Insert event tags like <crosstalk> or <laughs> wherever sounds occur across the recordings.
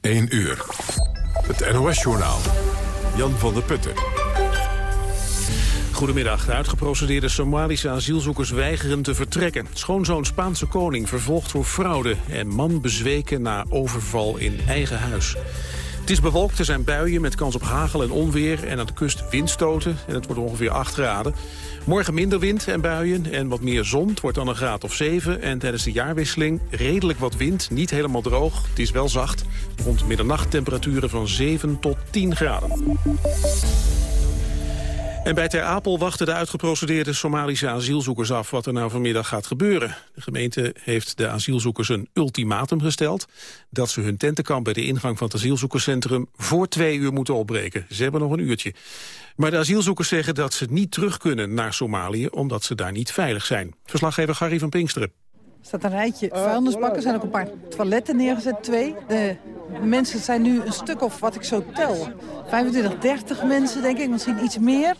1 uur. Het NOS-journaal. Jan van der Putten. Goedemiddag. De uitgeprocedeerde Somalische asielzoekers weigeren te vertrekken. Schoonzoon Spaanse koning vervolgd voor fraude... en man bezweken na overval in eigen huis. Het is bewolkt, er zijn buien met kans op hagel en onweer... en aan de kust windstoten en het wordt ongeveer 8 graden. Morgen minder wind en buien en wat meer zon. Het wordt dan een graad of 7. En tijdens de jaarwisseling redelijk wat wind. Niet helemaal droog. Het is wel zacht. Rond middernacht temperaturen van 7 tot 10 graden. En bij Ter Apel wachten de uitgeprocedeerde Somalische asielzoekers af wat er nou vanmiddag gaat gebeuren. De gemeente heeft de asielzoekers een ultimatum gesteld dat ze hun tentenkamp bij de ingang van het asielzoekerscentrum voor twee uur moeten opbreken. Ze hebben nog een uurtje. Maar de asielzoekers zeggen dat ze niet terug kunnen naar Somalië omdat ze daar niet veilig zijn. Verslaggever Gary van Pinksteren. Er staat een rijtje vuilnisbakken, er zijn ook een paar toiletten neergezet, twee. De mensen zijn nu een stuk of wat ik zo tel. 25, 30 mensen denk ik, misschien iets meer.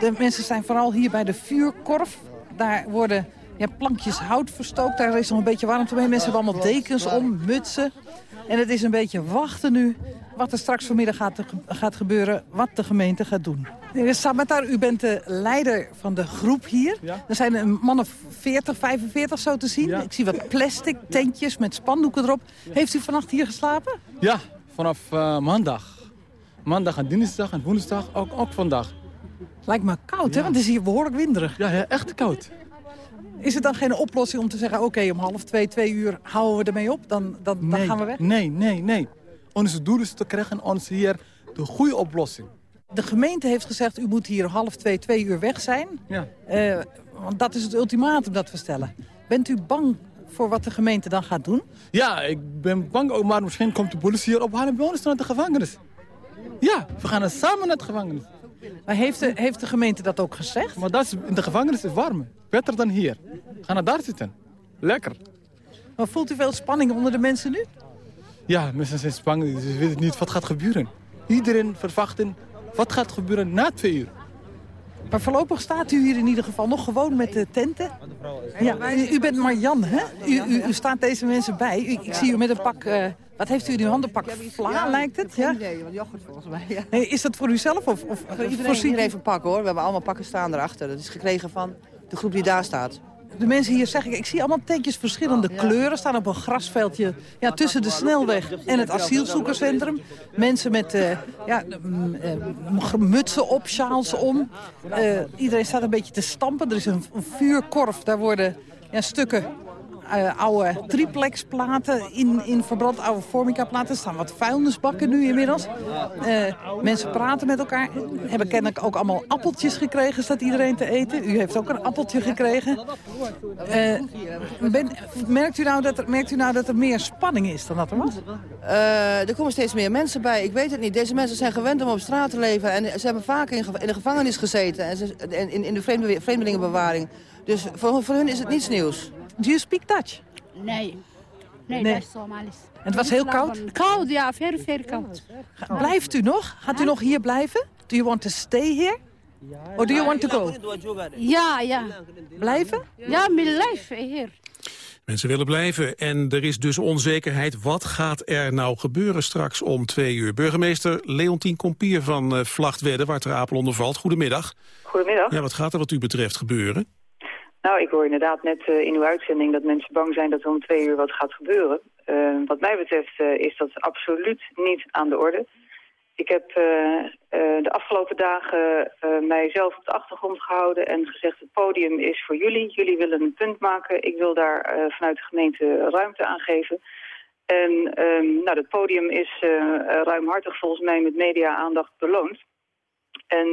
De mensen zijn vooral hier bij de vuurkorf. Daar worden ja, plankjes hout verstookt. Daar is nog een beetje warmte mee. Mensen hebben allemaal dekens om, mutsen. En het is een beetje wachten nu wat er straks vanmiddag gaat, gaat gebeuren, wat de gemeente gaat doen. Meneer Samatar, u bent de leider van de groep hier. Er zijn een man of 40, 45 zo te zien. Ik zie wat plastic tentjes met spandoeken erop. Heeft u vannacht hier geslapen? Ja, vanaf uh, maandag. Maandag en dinsdag en woensdag, ook, ook vandaag. Lijkt me koud, hè? Want het is hier behoorlijk winderig. Ja, ja, echt koud. Is het dan geen oplossing om te zeggen... oké, om half twee, twee uur houden we ermee op? Dan, dan, dan gaan we weg? Nee, nee, nee. Onze doel is te krijgen ons hier de goede oplossing. De gemeente heeft gezegd, u moet hier half twee, twee uur weg zijn. Ja. Uh, want dat is het ultimatum dat we stellen. Bent u bang voor wat de gemeente dan gaat doen? Ja, ik ben bang, ook, maar misschien komt de politie hier ophalen bij ons naar de gevangenis. Ja, we gaan samen naar de gevangenis. Maar heeft de, heeft de gemeente dat ook gezegd? Maar dat is, in de gevangenis is warm. Beter dan hier. Ga naar daar zitten. Lekker. Maar voelt u veel spanning onder de mensen nu? Ja, mensen zijn bang. Ze weten niet wat gaat gebeuren. Iedereen verwacht wat gaat gebeuren na twee uur. Maar voorlopig staat u hier in ieder geval nog gewoon met de tenten. Ja, u bent Marjan, hè? U, u, u staat deze mensen bij. ik zie u met een pak... Uh, wat heeft u in uw handen? Pak vla, lijkt het? Ja? idee, wat yoghurt volgens mij. Ja. Nee, is dat voor u zelf? Of, of voor iedereen, iedereen heeft een pak, hoor. We hebben allemaal pakken staan erachter. Dat is gekregen van de groep die daar staat. De mensen hier zeggen, ik zie allemaal tentjes verschillende kleuren. Staan op een grasveldje ja, tussen de snelweg en het asielzoekerscentrum. Mensen met uh, ja, uh, mutsen op, sjaals om. Uh, iedereen staat een beetje te stampen. Er is een, een vuurkorf, daar worden ja, stukken uh, oude triplexplaten in, in verbrand, oude formica-platen. Er staan wat vuilnisbakken nu inmiddels. Uh, mensen praten met elkaar. Hebben kennelijk ook allemaal appeltjes gekregen, staat iedereen te eten. U heeft ook een appeltje gekregen. Ben, merkt, u nou dat er, merkt u nou dat er meer spanning is dan dat er was? er komen steeds meer mensen bij. Ik weet het niet. Deze mensen zijn gewend om op straat te leven. En ze hebben vaak in, in de gevangenis gezeten. En in, in de vreemdelingenbewaring. Dus voor, voor hun is het niets nieuws. Do you speak Dutch? Nee. Nee, nee. dat is Somalisch. Het was heel koud? Koud, ja, ver, ver koud. Blijft u nog? Gaat u nog hier blijven? Do you want to stay here? Or do you want to go? Ja, ja. Blijven? Ja, mijn blijven hier. Mensen willen blijven en er is dus onzekerheid. Wat gaat er nou gebeuren straks om twee uur? Burgemeester Leontien Kompier van uh, Vlachtwedde, waar Ter Apel onder valt. Goedemiddag. Goedemiddag. Ja, wat gaat er wat u betreft gebeuren? Nou, ik hoor inderdaad net uh, in uw uitzending dat mensen bang zijn dat er om twee uur wat gaat gebeuren. Uh, wat mij betreft uh, is dat absoluut niet aan de orde. Ik heb de afgelopen dagen mijzelf op de achtergrond gehouden en gezegd het podium is voor jullie. Jullie willen een punt maken. Ik wil daar vanuit de gemeente ruimte aan geven. En um, nou, het podium is ruimhartig volgens mij met media-aandacht beloond. En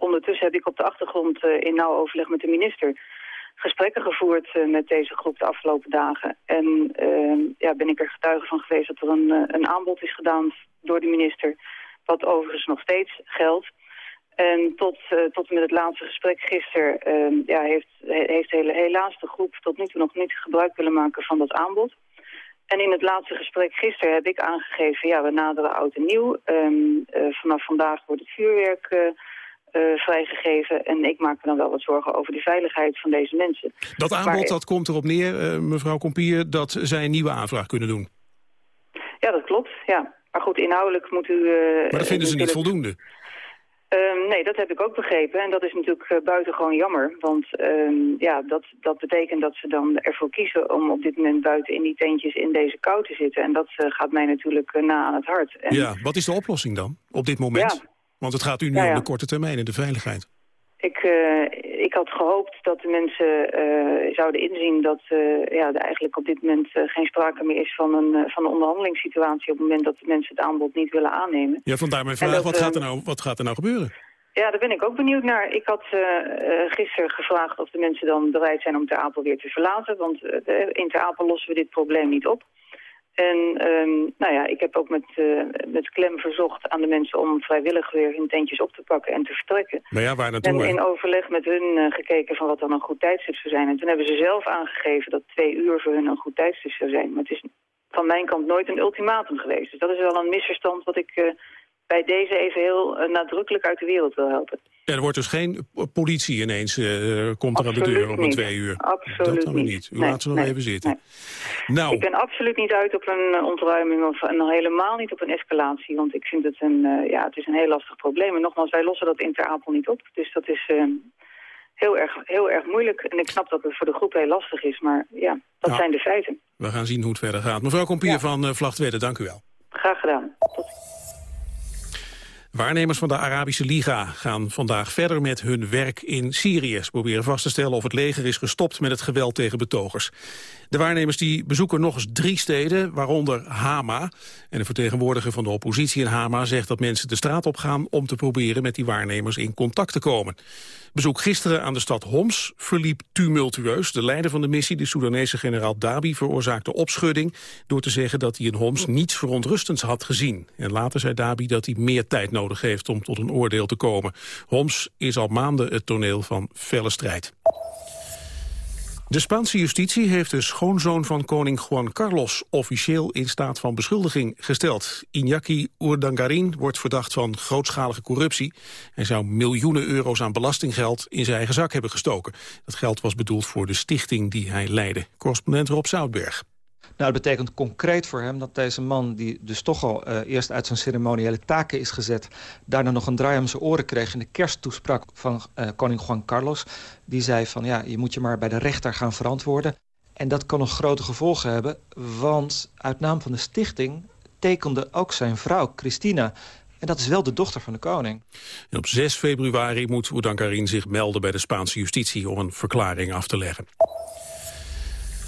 ondertussen heb ik op de achtergrond in nauw overleg met de minister gesprekken gevoerd uh, met deze groep de afgelopen dagen. En uh, ja, ben ik er getuige van geweest dat er een, uh, een aanbod is gedaan door de minister, wat overigens nog steeds geldt. En tot, uh, tot en met het laatste gesprek gisteren ehm, ja, heeft, heeft helaas de groep tot nu toe nog niet gebruik willen maken van dat aanbod. En in het laatste gesprek gisteren heb ik aangegeven, ja, we naderen oud en nieuw. Um, vanaf vandaag wordt het vuurwerk uh, vrijgegeven. En ik maak me dan wel wat zorgen over de veiligheid van deze mensen. Dat aanbod dat komt erop neer, uh, mevrouw Kompier, dat zij een nieuwe aanvraag kunnen doen. Ja, dat klopt, ja. Maar goed, inhoudelijk moet u... eh, Maar dat vinden ze niet voldoende. Ehm, nee, dat heb ik ook begrepen. En dat is natuurlijk uh, buitengewoon jammer. Want um, ja, dat, dat betekent dat ze dan ervoor kiezen om op dit moment buiten in die tentjes in deze kou te zitten. En dat uh, gaat mij natuurlijk uh, na aan het hart. En, ja, wat is de oplossing dan op dit moment? Ja. Want het gaat u nu ja. om de korte termijn en de veiligheid. Ik, ik had gehoopt dat de mensen zouden inzien dat ja, er eigenlijk op dit moment geen sprake meer is van een, van een onderhandelingssituatie op het moment dat de mensen het aanbod niet willen aannemen. Ja, vandaar mijn vraag, dat, wat, gaat er eh, nou, wat gaat er nou gebeuren? Ja, daar ben ik ook benieuwd naar. Ik had gisteren gevraagd of de mensen dan bereid zijn om Ter Apel weer te verlaten. Want in Ter Apel lossen we dit probleem niet op. En um, nou ja, ik heb ook met, met klem verzocht aan de mensen om vrijwillig weer hun tentjes op te pakken en te vertrekken. Maar ja, waar naartoe? En in overleg met hun gekeken van wat dan een goed tijdstip zou zijn. En toen hebben ze zelf aangegeven dat twee uur voor hun een goed tijdstip zou zijn. Maar het is van mijn kant nooit een ultimatum geweest. Dus dat is wel een misverstand wat ik bij deze even heel uh, nadrukkelijk uit de wereld wil helpen. Er wordt dus geen politie ineens, uh, komt er aan de deur om twee uur. Absoluut dat niet. niet. U Nee, laat ze nog nee, even zitten. nee. Nou, Ik ben absoluut niet uit op een uh, ontruiming of en nog helemaal niet op een escalatie. Want ik vind het een, uh, ja, het is een heel lastig probleem. En nogmaals, wij lossen dat in Ter Apel niet op. Dus dat is heel, erg, heel erg moeilijk. En ik snap dat het voor de groep heel lastig is. Maar ja, dat Ja. zijn de feiten. we gaan zien hoe het verder gaat. Mevrouw Kompier Ja. van Vlachtwedde, dank u wel. Graag gedaan. Tot Waarnemers van de Arabische Liga gaan vandaag verder met hun werk in Syrië. Ze proberen vast te stellen of het leger is gestopt met het geweld tegen betogers. De waarnemers die bezoeken nog eens drie steden, waaronder Hama. En de vertegenwoordiger van de oppositie in Hama zegt dat mensen de straat op gaan om te proberen met die waarnemers in contact te komen. Bezoek gisteren aan de stad Homs verliep tumultueus. De leider van de missie, de Soedanese generaal Dabi, veroorzaakte opschudding door te zeggen dat hij in Homs niets verontrustends had gezien. En later zei Dabi dat hij meer tijd nodig heeft om tot een oordeel te komen. Homs is al maanden het toneel van felle strijd. De Spaanse justitie heeft de schoonzoon van koning Juan Carlos officieel in staat van beschuldiging gesteld. Iñaki Urdangarin wordt verdacht van grootschalige corruptie. Hij zou miljoenen euro's aan belastinggeld in zijn eigen zak hebben gestoken. Dat geld was bedoeld voor de stichting die hij leidde. Correspondent Rob Zoutberg. Nou, dat betekent concreet voor hem dat deze man... die dus toch al uh, eerst uit zijn ceremoniële taken is gezet... daarna nog een draai om zijn oren kreeg in de kersttoespraak van uh, koning Juan Carlos. Die zei van, ja, je moet je maar bij de rechter gaan verantwoorden. En dat kan nog grote gevolgen hebben, want uit naam van de stichting... tekende ook zijn vrouw, Christina... En dat is wel de dochter van de koning. En op 6 februari moet Urdangarin zich melden bij de Spaanse justitie... om een verklaring af te leggen.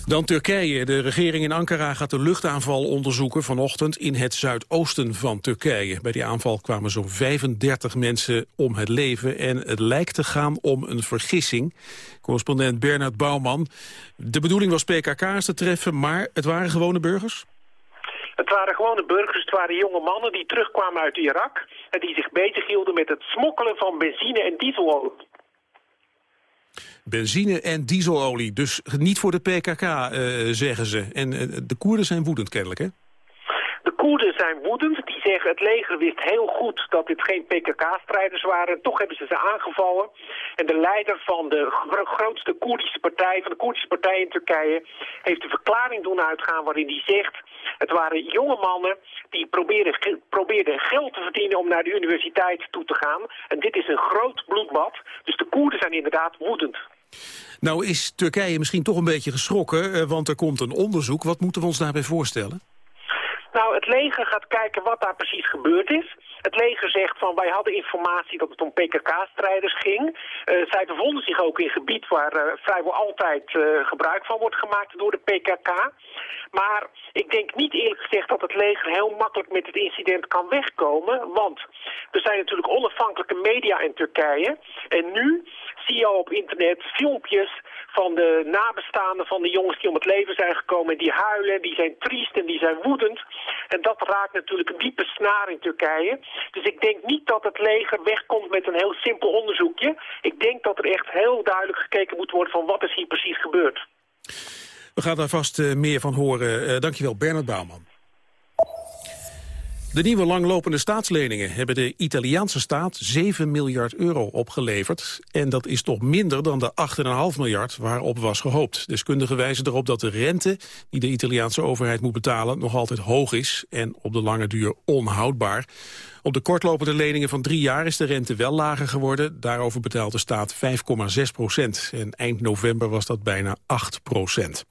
Dan Turkije. De regering in Ankara gaat de luchtaanval onderzoeken vanochtend in het zuidoosten van Turkije. Bij die aanval kwamen zo'n 35 mensen om het leven en het lijkt te gaan om een vergissing. Correspondent Bernard Bouwman. De bedoeling was PKK's te treffen, maar het waren gewone burgers? Het waren gewone burgers, het waren jonge mannen die terugkwamen uit Irak... en die zich bezighielden met het smokkelen van benzine en dieselolie. Benzine en dieselolie, dus niet voor de PKK, uh, zeggen ze. En uh, de Koerden zijn woedend kennelijk, hè? De Koerden zijn woedend. Die zeggen het leger wist heel goed dat dit geen PKK-strijders waren. Toch hebben ze ze aangevallen. En de leider van de gro grootste Koerdische partij, van de Koerdische partij in Turkije, heeft een verklaring doen uitgaan waarin hij zegt... Het waren jonge mannen die probeerden, probeerden geld te verdienen om naar de universiteit toe te gaan. En dit is een groot bloedbad. Dus de Koerden zijn inderdaad woedend. Nou is Turkije misschien toch een beetje geschrokken, want er komt een onderzoek. Wat moeten we ons daarbij voorstellen? Nou, het leger gaat kijken wat daar precies gebeurd is. Het leger zegt van wij hadden informatie dat het om PKK-strijders ging. Uh, zij bevonden zich ook in gebied waar uh, vrijwel altijd uh, gebruik van wordt gemaakt door de PKK. Maar ik denk niet eerlijk gezegd dat het leger heel makkelijk met het incident kan wegkomen. Want er zijn natuurlijk onafhankelijke media in Turkije. En nu zie je al op internet filmpjes van de nabestaanden van de jongens die om het leven zijn gekomen. En die huilen, die zijn triest en die zijn woedend. En dat raakt natuurlijk een diepe snaar in Turkije. Dus ik denk niet dat het leger wegkomt met een heel simpel onderzoekje. Ik denk dat er echt heel duidelijk gekeken moet worden van wat is hier precies gebeurd. We gaan daar vast uh, meer van horen. Uh, dankjewel, Bernard Bouwman. De nieuwe langlopende staatsleningen hebben de Italiaanse staat 7 miljard euro opgeleverd. En dat is toch minder dan de 8,5 miljard waarop was gehoopt. Deskundigen wijzen erop dat de rente die de Italiaanse overheid moet betalen nog altijd hoog is en op de lange duur onhoudbaar. Op de kortlopende leningen van drie jaar is de rente wel lager geworden. Daarover betaalt de staat 5,6 procent. En eind november was dat bijna 8 procent.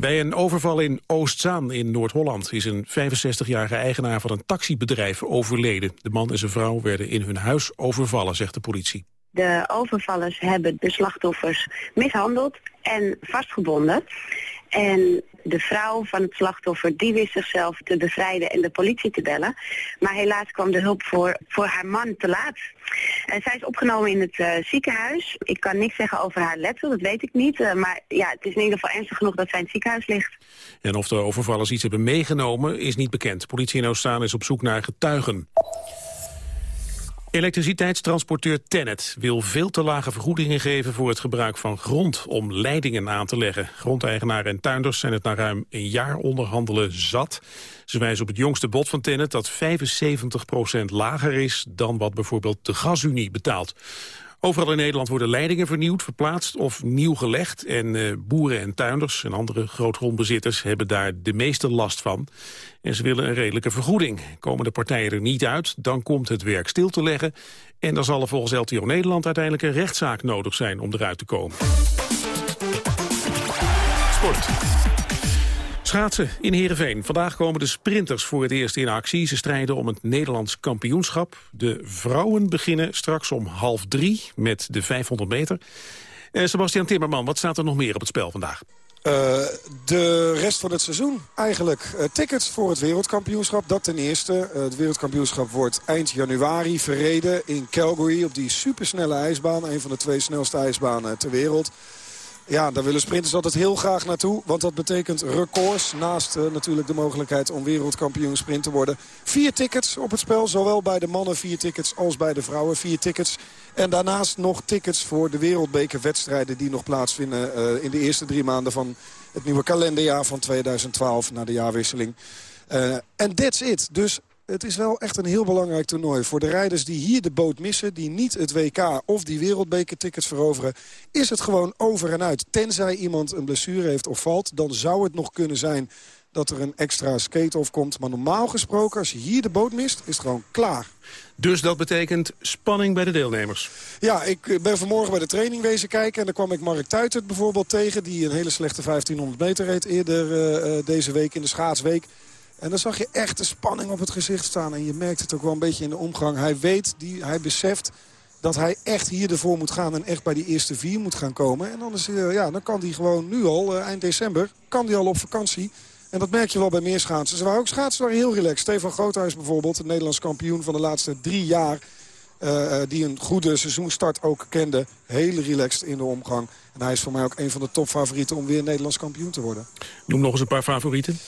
Bij een overval in Oostzaan in Noord-Holland is een 65-jarige eigenaar van een taxibedrijf overleden. De man en zijn vrouw werden in hun huis overvallen, zegt de politie. De overvallers hebben de slachtoffers mishandeld en vastgebonden. En de vrouw van het slachtoffer die wist zichzelf te bevrijden en de politie te bellen. Maar helaas kwam de hulp voor, voor haar man te laat. En zij is opgenomen in het uh, ziekenhuis. Ik kan niks zeggen over haar letsel, dat weet ik niet. Uh, maar ja, het is in ieder geval ernstig genoeg dat zij in het ziekenhuis ligt. En of de overvallers iets hebben meegenomen is niet bekend. Politie in Oostzaan is op zoek naar getuigen. Elektriciteitstransporteur Tennet wil veel te lage vergoedingen geven voor het gebruik van grond om leidingen aan te leggen. Grondeigenaren en tuinders zijn het na ruim een jaar onderhandelen zat. Ze wijzen op het jongste bod van Tennet dat 75% lager is dan wat bijvoorbeeld de gasunie betaalt. Overal in Nederland worden leidingen vernieuwd, verplaatst of nieuw gelegd. En uh, boeren en tuinders en andere grootgrondbezitters hebben daar de meeste last van. En ze willen een redelijke vergoeding. Komen de partijen er niet uit, dan komt het werk stil te leggen. En dan zal er volgens LTO Nederland uiteindelijk een rechtszaak nodig zijn om eruit te komen. Sport. Schaatsen in Heerenveen. Vandaag komen de sprinters voor het eerst in actie. Ze strijden om het Nederlands kampioenschap. De vrouwen beginnen straks om half drie met de 500 meter. Eh, Sebastian Timmerman, wat staat er nog meer op het spel vandaag? Uh, de rest van het seizoen eigenlijk. Uh, tickets voor het wereldkampioenschap, dat ten eerste. Uh, het wereldkampioenschap wordt eind januari verreden in Calgary... op die supersnelle ijsbaan, een van de twee snelste ijsbanen ter wereld. Ja, daar willen sprinters altijd heel graag naartoe. Want dat betekent records. Naast uh, natuurlijk de mogelijkheid om wereldkampioen sprint te worden. Vier tickets op het spel. Zowel bij de mannen vier tickets als bij de vrouwen vier tickets. En daarnaast nog tickets voor de wereldbekerwedstrijden die nog plaatsvinden uh, in de eerste drie maanden van het nieuwe kalenderjaar van 2012 na de jaarwisseling. Uh, en that's it. Dus het is wel echt een heel belangrijk toernooi. Voor de rijders die hier de boot missen, die niet het WK of die wereldbekertickets veroveren... is het gewoon over en uit. Tenzij iemand een blessure heeft of valt, dan zou het nog kunnen zijn dat er een extra skate-off komt. Maar normaal gesproken, als je hier de boot mist, is het gewoon klaar. Dus dat betekent spanning bij de deelnemers? Ja, ik ben vanmorgen bij de training wezen kijken... en daar kwam ik Mark Tuitert bijvoorbeeld tegen... die een hele slechte 1500 meter reed eerder uh, deze week in de schaatsweek... En dan zag je echt de spanning op het gezicht staan. En je merkt het ook wel een beetje in de omgang. Hij weet, die, hij beseft dat hij echt hier ervoor moet gaan en echt bij die eerste vier moet gaan komen. En dan, uh, ja, dan kan hij gewoon nu al, uh, eind december, kan hij al op vakantie. En dat merk je wel bij meer schaatsen. Ze waren ook schaatsen waren heel relaxed. Stefan Groothuis bijvoorbeeld, de Nederlands kampioen van de laatste drie jaar... Uh, die een goede seizoenstart ook kende. Heel relaxed in de omgang. En hij is voor mij ook een van de topfavorieten om weer Nederlands kampioen te worden. Noem nog eens een paar favorieten.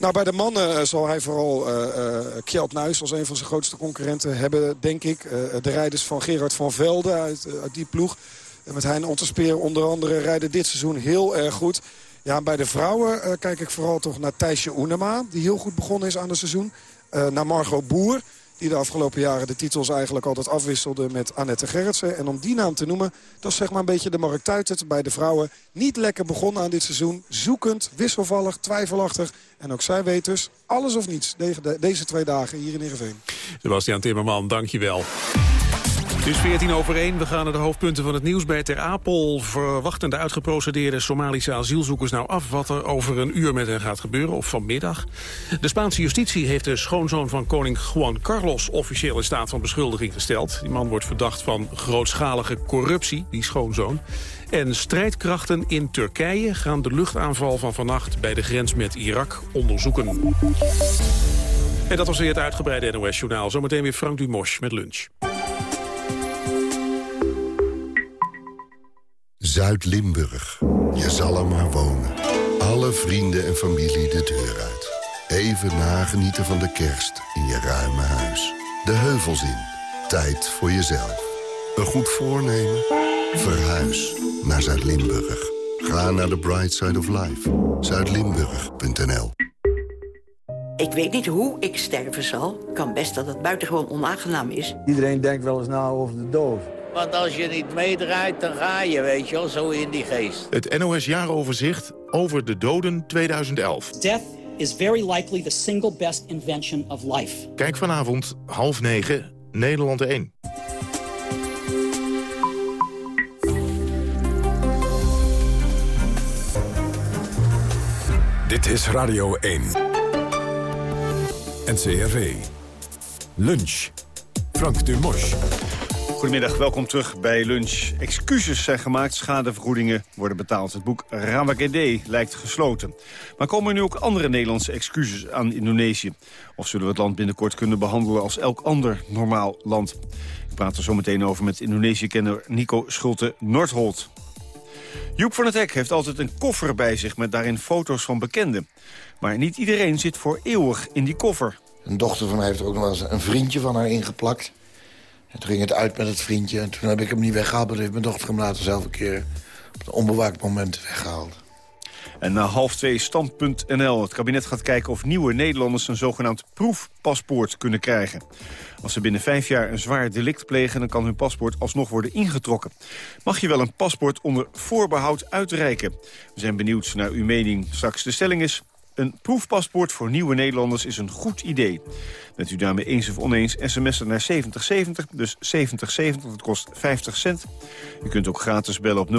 Nou, bij de mannen uh, zal hij vooral uh, Kjeld Nuis als een van zijn grootste concurrenten hebben, denk ik. de rijders van Gerard van Velde uit, uit die ploeg. Met Hein Otterspeer onder andere rijden dit seizoen heel erg goed. Ja, bij de vrouwen kijk ik vooral toch naar Thijsje Oenema, die heel goed begonnen is aan het seizoen. naar Margot Boer, die de afgelopen jaren de titels eigenlijk altijd afwisselde met Annette Gerritsen. En om die naam te noemen, dat is zeg maar een beetje de Mark Tuitert bij de vrouwen. Niet lekker begonnen aan dit seizoen. Zoekend, wisselvallig, twijfelachtig. En ook zij weet dus alles of niets deze twee dagen hier in Heerenveen. Sebastian Timmerman, dankjewel. Het is 14 over 1. We gaan naar de hoofdpunten van het nieuws. Bij Ter Apel verwachten de uitgeprocedeerde Somalische asielzoekers nou af... wat er over een uur met hen gaat gebeuren, of vanmiddag. De Spaanse justitie heeft de schoonzoon van koning Juan Carlos... officieel in staat van beschuldiging gesteld. Die man wordt verdacht van grootschalige corruptie, die schoonzoon. En strijdkrachten in Turkije gaan de luchtaanval van vannacht... bij de grens met Irak onderzoeken. En dat was weer het uitgebreide NOS-journaal. Zometeen weer Frank Dumosch met lunch. Zuid-Limburg. Je zal er maar wonen. Alle vrienden en familie de deur uit. Even nagenieten van de kerst in je ruime huis. De heuvels in. Tijd voor jezelf. Een goed voornemen? Verhuis naar Zuid-Limburg. Ga naar de Bright Side of Life. Zuidlimburg.nl Ik weet niet hoe ik sterven zal. Kan best dat het buitengewoon onaangenaam is. Iedereen denkt wel eens na over de dood. Want als je niet meedraait, dan ga je, weet je wel, zo in die geest. Het NOS Jaaroverzicht over de doden 2011. Death is very likely the single best invention of life. Kijk vanavond half negen, Nederland 1. Dit is Radio 1. NCRV. Lunch. Frank Dumos. Goedemiddag, welkom terug bij Lunch. Excuses zijn gemaakt, schadevergoedingen worden betaald. Het boek Rawagede lijkt gesloten. Maar komen er nu ook andere Nederlandse excuses aan Indonesië? Of zullen we het land binnenkort kunnen behandelen als elk ander normaal land? Ik praat er zo meteen over met Indonesië-kenner Nico Schulte-Noordholt. Joep van het Hek heeft altijd een koffer bij zich met daarin foto's van bekenden. Maar niet iedereen zit voor eeuwig in die koffer. Een dochter van mij heeft er ook nog eens een vriendje van haar ingeplakt. En toen ging het uit met het vriendje. En toen heb ik hem niet weggehaald. Maar heeft mijn dochter hem later zelf een keer op een onbewaakt moment weggehaald. En na half twee stand.nl. Het kabinet gaat kijken of nieuwe Nederlanders een zogenaamd proefpaspoort kunnen krijgen. Als ze binnen vijf jaar een zwaar delict plegen... dan kan hun paspoort alsnog worden ingetrokken. Mag je wel een paspoort onder voorbehoud uitreiken? We zijn benieuwd naar uw mening. Straks de stelling is... Een proefpaspoort voor nieuwe Nederlanders is een goed idee. Bent u daarmee eens of oneens, sms'en naar 7070, dus 7070, dat kost 50 cent. U kunt ook gratis bellen op 0800-1101,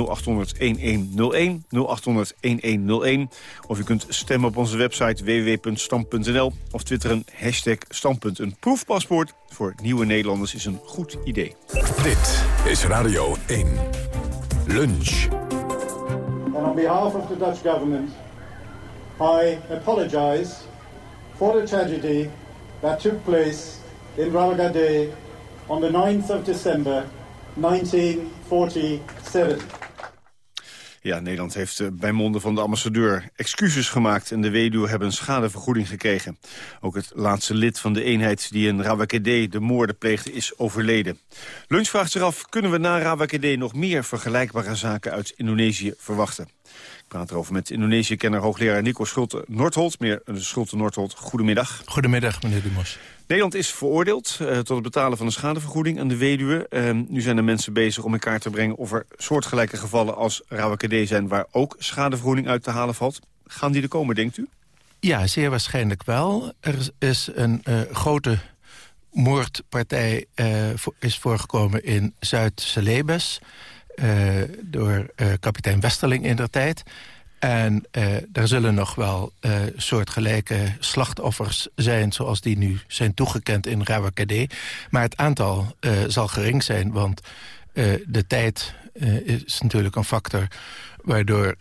0800-1101. Of u kunt stemmen op onze website www.stam.nl of twitteren hashtag standpunt. Een proefpaspoort voor nieuwe Nederlanders is een goed idee. Dit is Radio 1. Lunch. And on behalf of the Dutch government... I apologize for the tragedy that took place in Rawagade on the 9th of December 1947. Ja, Nederland heeft eh, bij monden van de ambassadeur excuses gemaakt... en de weduwe hebben een schadevergoeding gekregen. Ook het laatste lid van de eenheid die in Rawakede de moorden pleegde is overleden. Lunch vraagt zich af, kunnen we na Rawakede nog meer vergelijkbare zaken uit Indonesië verwachten? Praat erover met Indonesië-kenner hoogleraar Nico Schulte-Noordholt. Meneer Schulte-Noordholt, goedemiddag. Goedemiddag, meneer Dumos. Nederland is veroordeeld uh, tot het betalen van een schadevergoeding aan de weduwe. Uh, nu zijn er mensen bezig om in kaart te brengen of er soortgelijke gevallen als Rawakede zijn... waar ook schadevergoeding uit te halen valt. Gaan die er komen, denkt u? Ja, zeer waarschijnlijk wel. Er is een uh, grote moordpartij is voorgekomen in Zuid-Celebes... door kapitein Westerling in der tijd... En er zullen nog wel soortgelijke slachtoffers zijn... zoals die nu zijn toegekend in Rawakade. Maar het aantal zal gering zijn, want de tijd is natuurlijk een factor... waardoor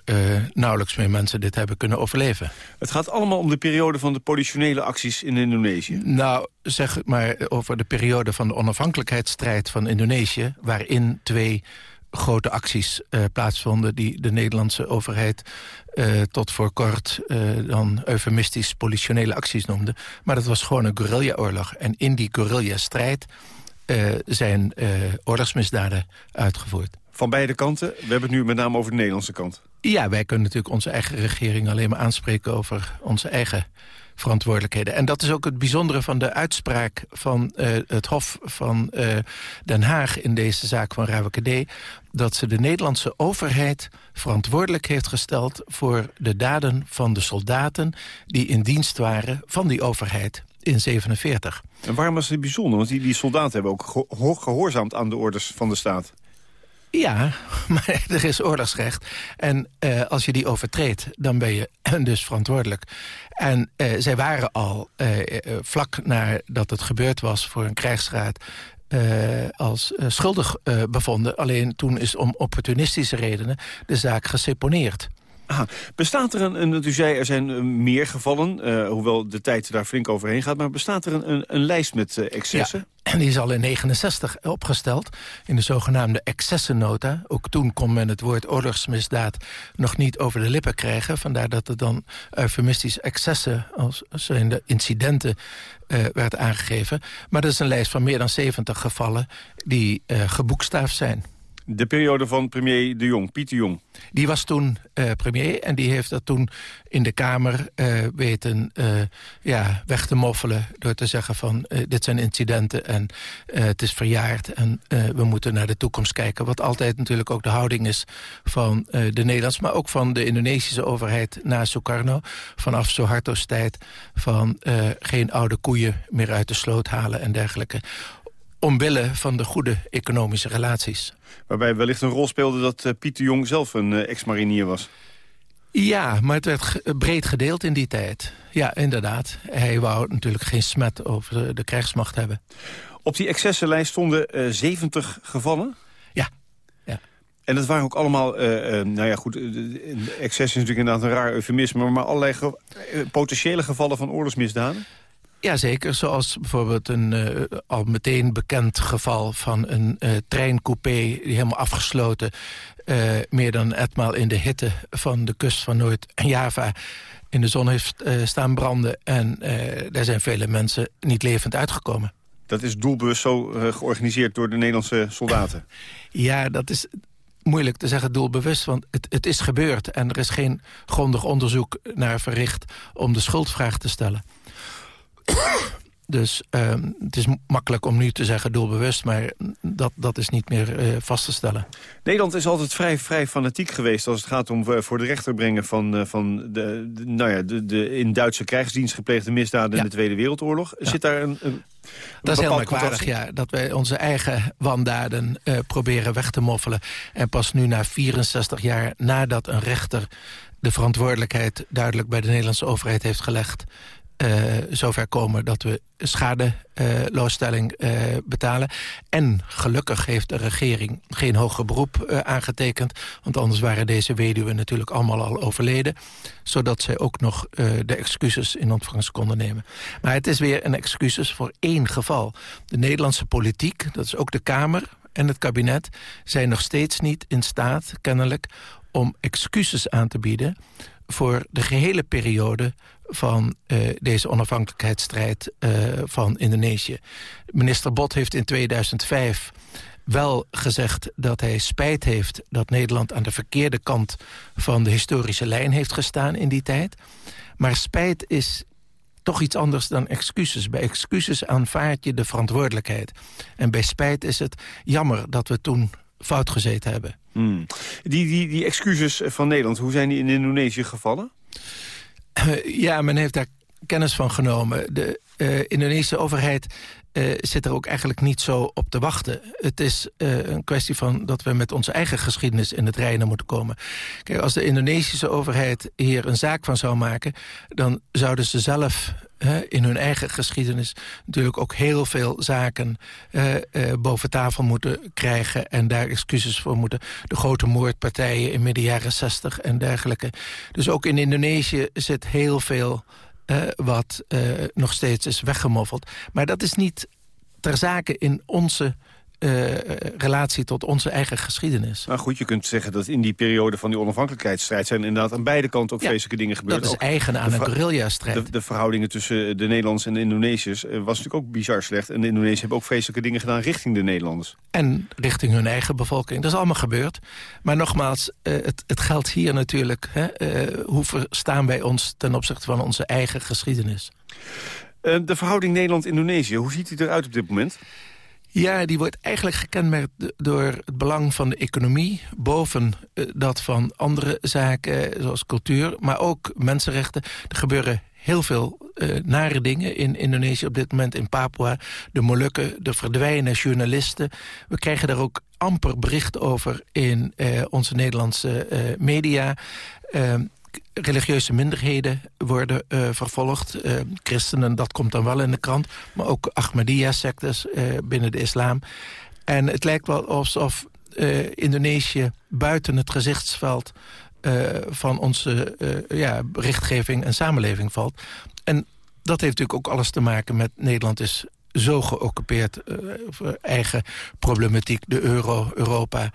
nauwelijks meer mensen dit hebben kunnen overleven. Het gaat allemaal om de periode van de politionele acties in Indonesië. Nou, zeg maar over de periode van de onafhankelijkheidsstrijd van Indonesië... waarin twee grote acties uh, plaatsvonden... die de Nederlandse overheid uh, tot voor kort uh, dan eufemistisch politionele acties noemde. Maar dat was gewoon een guerrillaoorlog. En in die guerrilla-strijd zijn oorlogsmisdaden uitgevoerd. Van beide kanten? We hebben het nu met name over de Nederlandse kant. Ja, wij kunnen natuurlijk onze eigen regering alleen maar aanspreken... over onze eigen verantwoordelijkheden. En dat is ook het bijzondere van de uitspraak van uh, het Hof van uh, Den Haag... in deze zaak van Rawakede, dat ze de Nederlandse overheid verantwoordelijk heeft gesteld... voor de daden van de soldaten die in dienst waren van die overheid in 47. En waarom was het bijzonder? Want die, die soldaten hebben ook gehoorzaamd aan de orders van de staat. Ja, <laughs> maar er is oorlogsrecht. En uh, als je die overtreedt, dan ben je <clears throat> dus verantwoordelijk. En uh, zij waren al uh, vlak nadat het gebeurd was voor een krijgsraad... als schuldig bevonden. Alleen toen is om opportunistische redenen de zaak geseponeerd. Bestaat er een, u zei er zijn uh, meer gevallen, uh, hoewel de tijd daar flink overheen gaat... maar bestaat er een, een, een lijst met uh, excessen? Ja, en <clears throat> die is al in 69 opgesteld, in de zogenaamde excessennota. Ook toen kon men het woord oorlogsmisdaad nog niet over de lippen krijgen. Vandaar dat er dan eufemistisch excessen, als zijn de incidenten, werd aangegeven. Maar dat is een lijst van meer dan 70 gevallen die geboekstaafd zijn. De periode van premier De Jong, Piet de Jong. Die was toen uh, premier en die heeft dat toen in de Kamer uh, weten uh, ja, weg te moffelen... door te zeggen van dit zijn incidenten en het is verjaard... en we moeten naar de toekomst kijken. Wat altijd natuurlijk ook de houding is van de Nederlandse... maar ook van de Indonesische overheid na Sukarno. Vanaf Suharto's tijd van geen oude koeien meer uit de sloot halen en dergelijke omwille van de goede economische relaties. Waarbij wellicht een rol speelde dat uh, Piet de Jong zelf een uh, ex-marinier was. Ja, maar het werd breed gedeeld in die tijd. Ja, inderdaad. Hij wou natuurlijk geen smet over de krijgsmacht hebben. Op die excessenlijst stonden uh, eh, 70 gevallen? Ja. ja. En dat waren ook allemaal, nou ja goed, excess is natuurlijk inderdaad een raar eufemisme... maar allerlei ge potentiële gevallen van oorlogsmisdaden? Jazeker, zoals bijvoorbeeld een uh, al meteen bekend geval van een uh, treincoupé... die helemaal afgesloten, uh, meer dan etmaal in de hitte van de kust van Noord-Java... in de zon heeft staan branden en daar zijn vele mensen niet levend uitgekomen. Dat is doelbewust zo georganiseerd door de Nederlandse soldaten? <laughs> Ja, dat is moeilijk te zeggen doelbewust, want het, het is gebeurd... en er is geen grondig onderzoek naar verricht om de schuldvraag te stellen. <coughs> Dus uh, het is makkelijk om nu te zeggen doelbewust... maar dat, dat is niet meer uh, vast te stellen. Nederland is altijd vrij, vrij fanatiek geweest... als het gaat om uh, voor de rechter brengen van, uh, van de, de, nou ja, de, de in Duitse krijgsdienst gepleegde misdaden... in de Tweede Wereldoorlog. Ja. Zit daar een, een dat is heel merkwaardig, ja. Dat wij onze eigen wandaden uh, proberen weg te moffelen. En pas nu na 64 jaar nadat een rechter de verantwoordelijkheid duidelijk bij de Nederlandse overheid heeft gelegd zover komen dat we schadeloosstelling uh, betalen. En gelukkig heeft de regering geen hoger beroep uh, aangetekend. Want anders waren deze weduwen natuurlijk allemaal al overleden. Zodat zij ook nog de excuses in ontvangst konden nemen. Maar het is weer een excuses voor één geval. De Nederlandse politiek, dat is ook de Kamer en het kabinet... zijn nog steeds niet in staat, kennelijk, om excuses aan te bieden voor de gehele periode van uh, deze onafhankelijkheidsstrijd uh, van Indonesië. Minister Bot heeft in 2005 wel gezegd dat hij spijt heeft... dat Nederland aan de verkeerde kant van de historische lijn heeft gestaan in die tijd. Maar spijt is toch iets anders dan excuses. Bij excuses aanvaard je de verantwoordelijkheid. En bij spijt is het jammer dat we toen fout gezeten hebben. Hmm. Die, die, die excuses van Nederland, hoe zijn die in Indonesië gevallen? Ja, men heeft daar kennis van genomen. De uh, Indonesische overheid uh, zit er ook eigenlijk niet zo op te wachten. Het is een kwestie van dat we met onze eigen geschiedenis in het reinen moeten komen. Kijk, als de Indonesische overheid hier een zaak van zou maken... dan zouden ze zelf in hun eigen geschiedenis natuurlijk ook heel veel zaken uh, uh, boven tafel moeten krijgen en daar excuses voor moeten. De grote moordpartijen in midden jaren zestig en dergelijke. Dus ook in Indonesië zit heel veel uh, wat nog steeds is weggemoffeld. Maar dat is niet ter zake in onze uh, relatie tot onze eigen geschiedenis. Nou goed, je kunt zeggen dat in die periode van die onafhankelijkheidsstrijd... zijn inderdaad aan beide kanten ook ja, vreselijke dingen gebeurd. Dat is eigen aan een guerrilla-strijd. De, de, verhoudingen tussen de Nederlanders en de Indonesiërs... Uh, was natuurlijk ook bizar slecht. En de Indonesiërs hebben ook vreselijke dingen gedaan richting de Nederlanders. En richting hun eigen bevolking. Dat is allemaal gebeurd. Maar nogmaals, uh, het, het, geldt hier natuurlijk... Hè, hoe verstaan wij ons ten opzichte van onze eigen geschiedenis. de verhouding Nederland-Indonesië, hoe ziet die eruit op dit moment? Ja, die wordt eigenlijk gekenmerkt door het belang van de economie... boven uh, dat van andere zaken, zoals cultuur, maar ook mensenrechten. Er gebeuren heel veel uh, nare dingen in Indonesië op dit moment, in Papua. De Molukken, de verdwijnen journalisten. We krijgen daar ook amper bericht over in onze Nederlandse media religieuze minderheden worden uh, vervolgd. Uh, christenen, dat komt dan wel in de krant. Maar ook Ahmadiyya-sectes uh, binnen de islam. En het lijkt wel alsof Indonesië buiten het gezichtsveld... van onze ja, berichtgeving en samenleving valt. En dat heeft natuurlijk ook alles te maken met... Nederland is zo geoccupeerd eigen problematiek, de euro, Europa...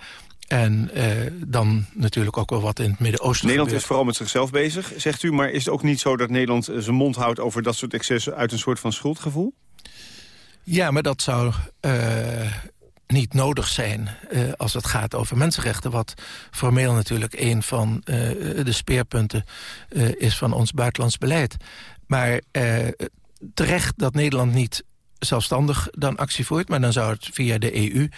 En uh, dan natuurlijk ook wel wat in het Midden-Oosten Nederland is vooral met zichzelf bezig, zegt u. Maar is het ook niet zo dat Nederland zijn mond houdt over dat soort excessen... uit een soort van schuldgevoel? Ja, maar dat zou uh, niet nodig zijn uh, als het gaat over mensenrechten. Wat formeel natuurlijk een van uh, de speerpunten uh, is van ons buitenlands beleid. Maar terecht dat Nederland niet zelfstandig dan actie voert... maar dan zou het via de EU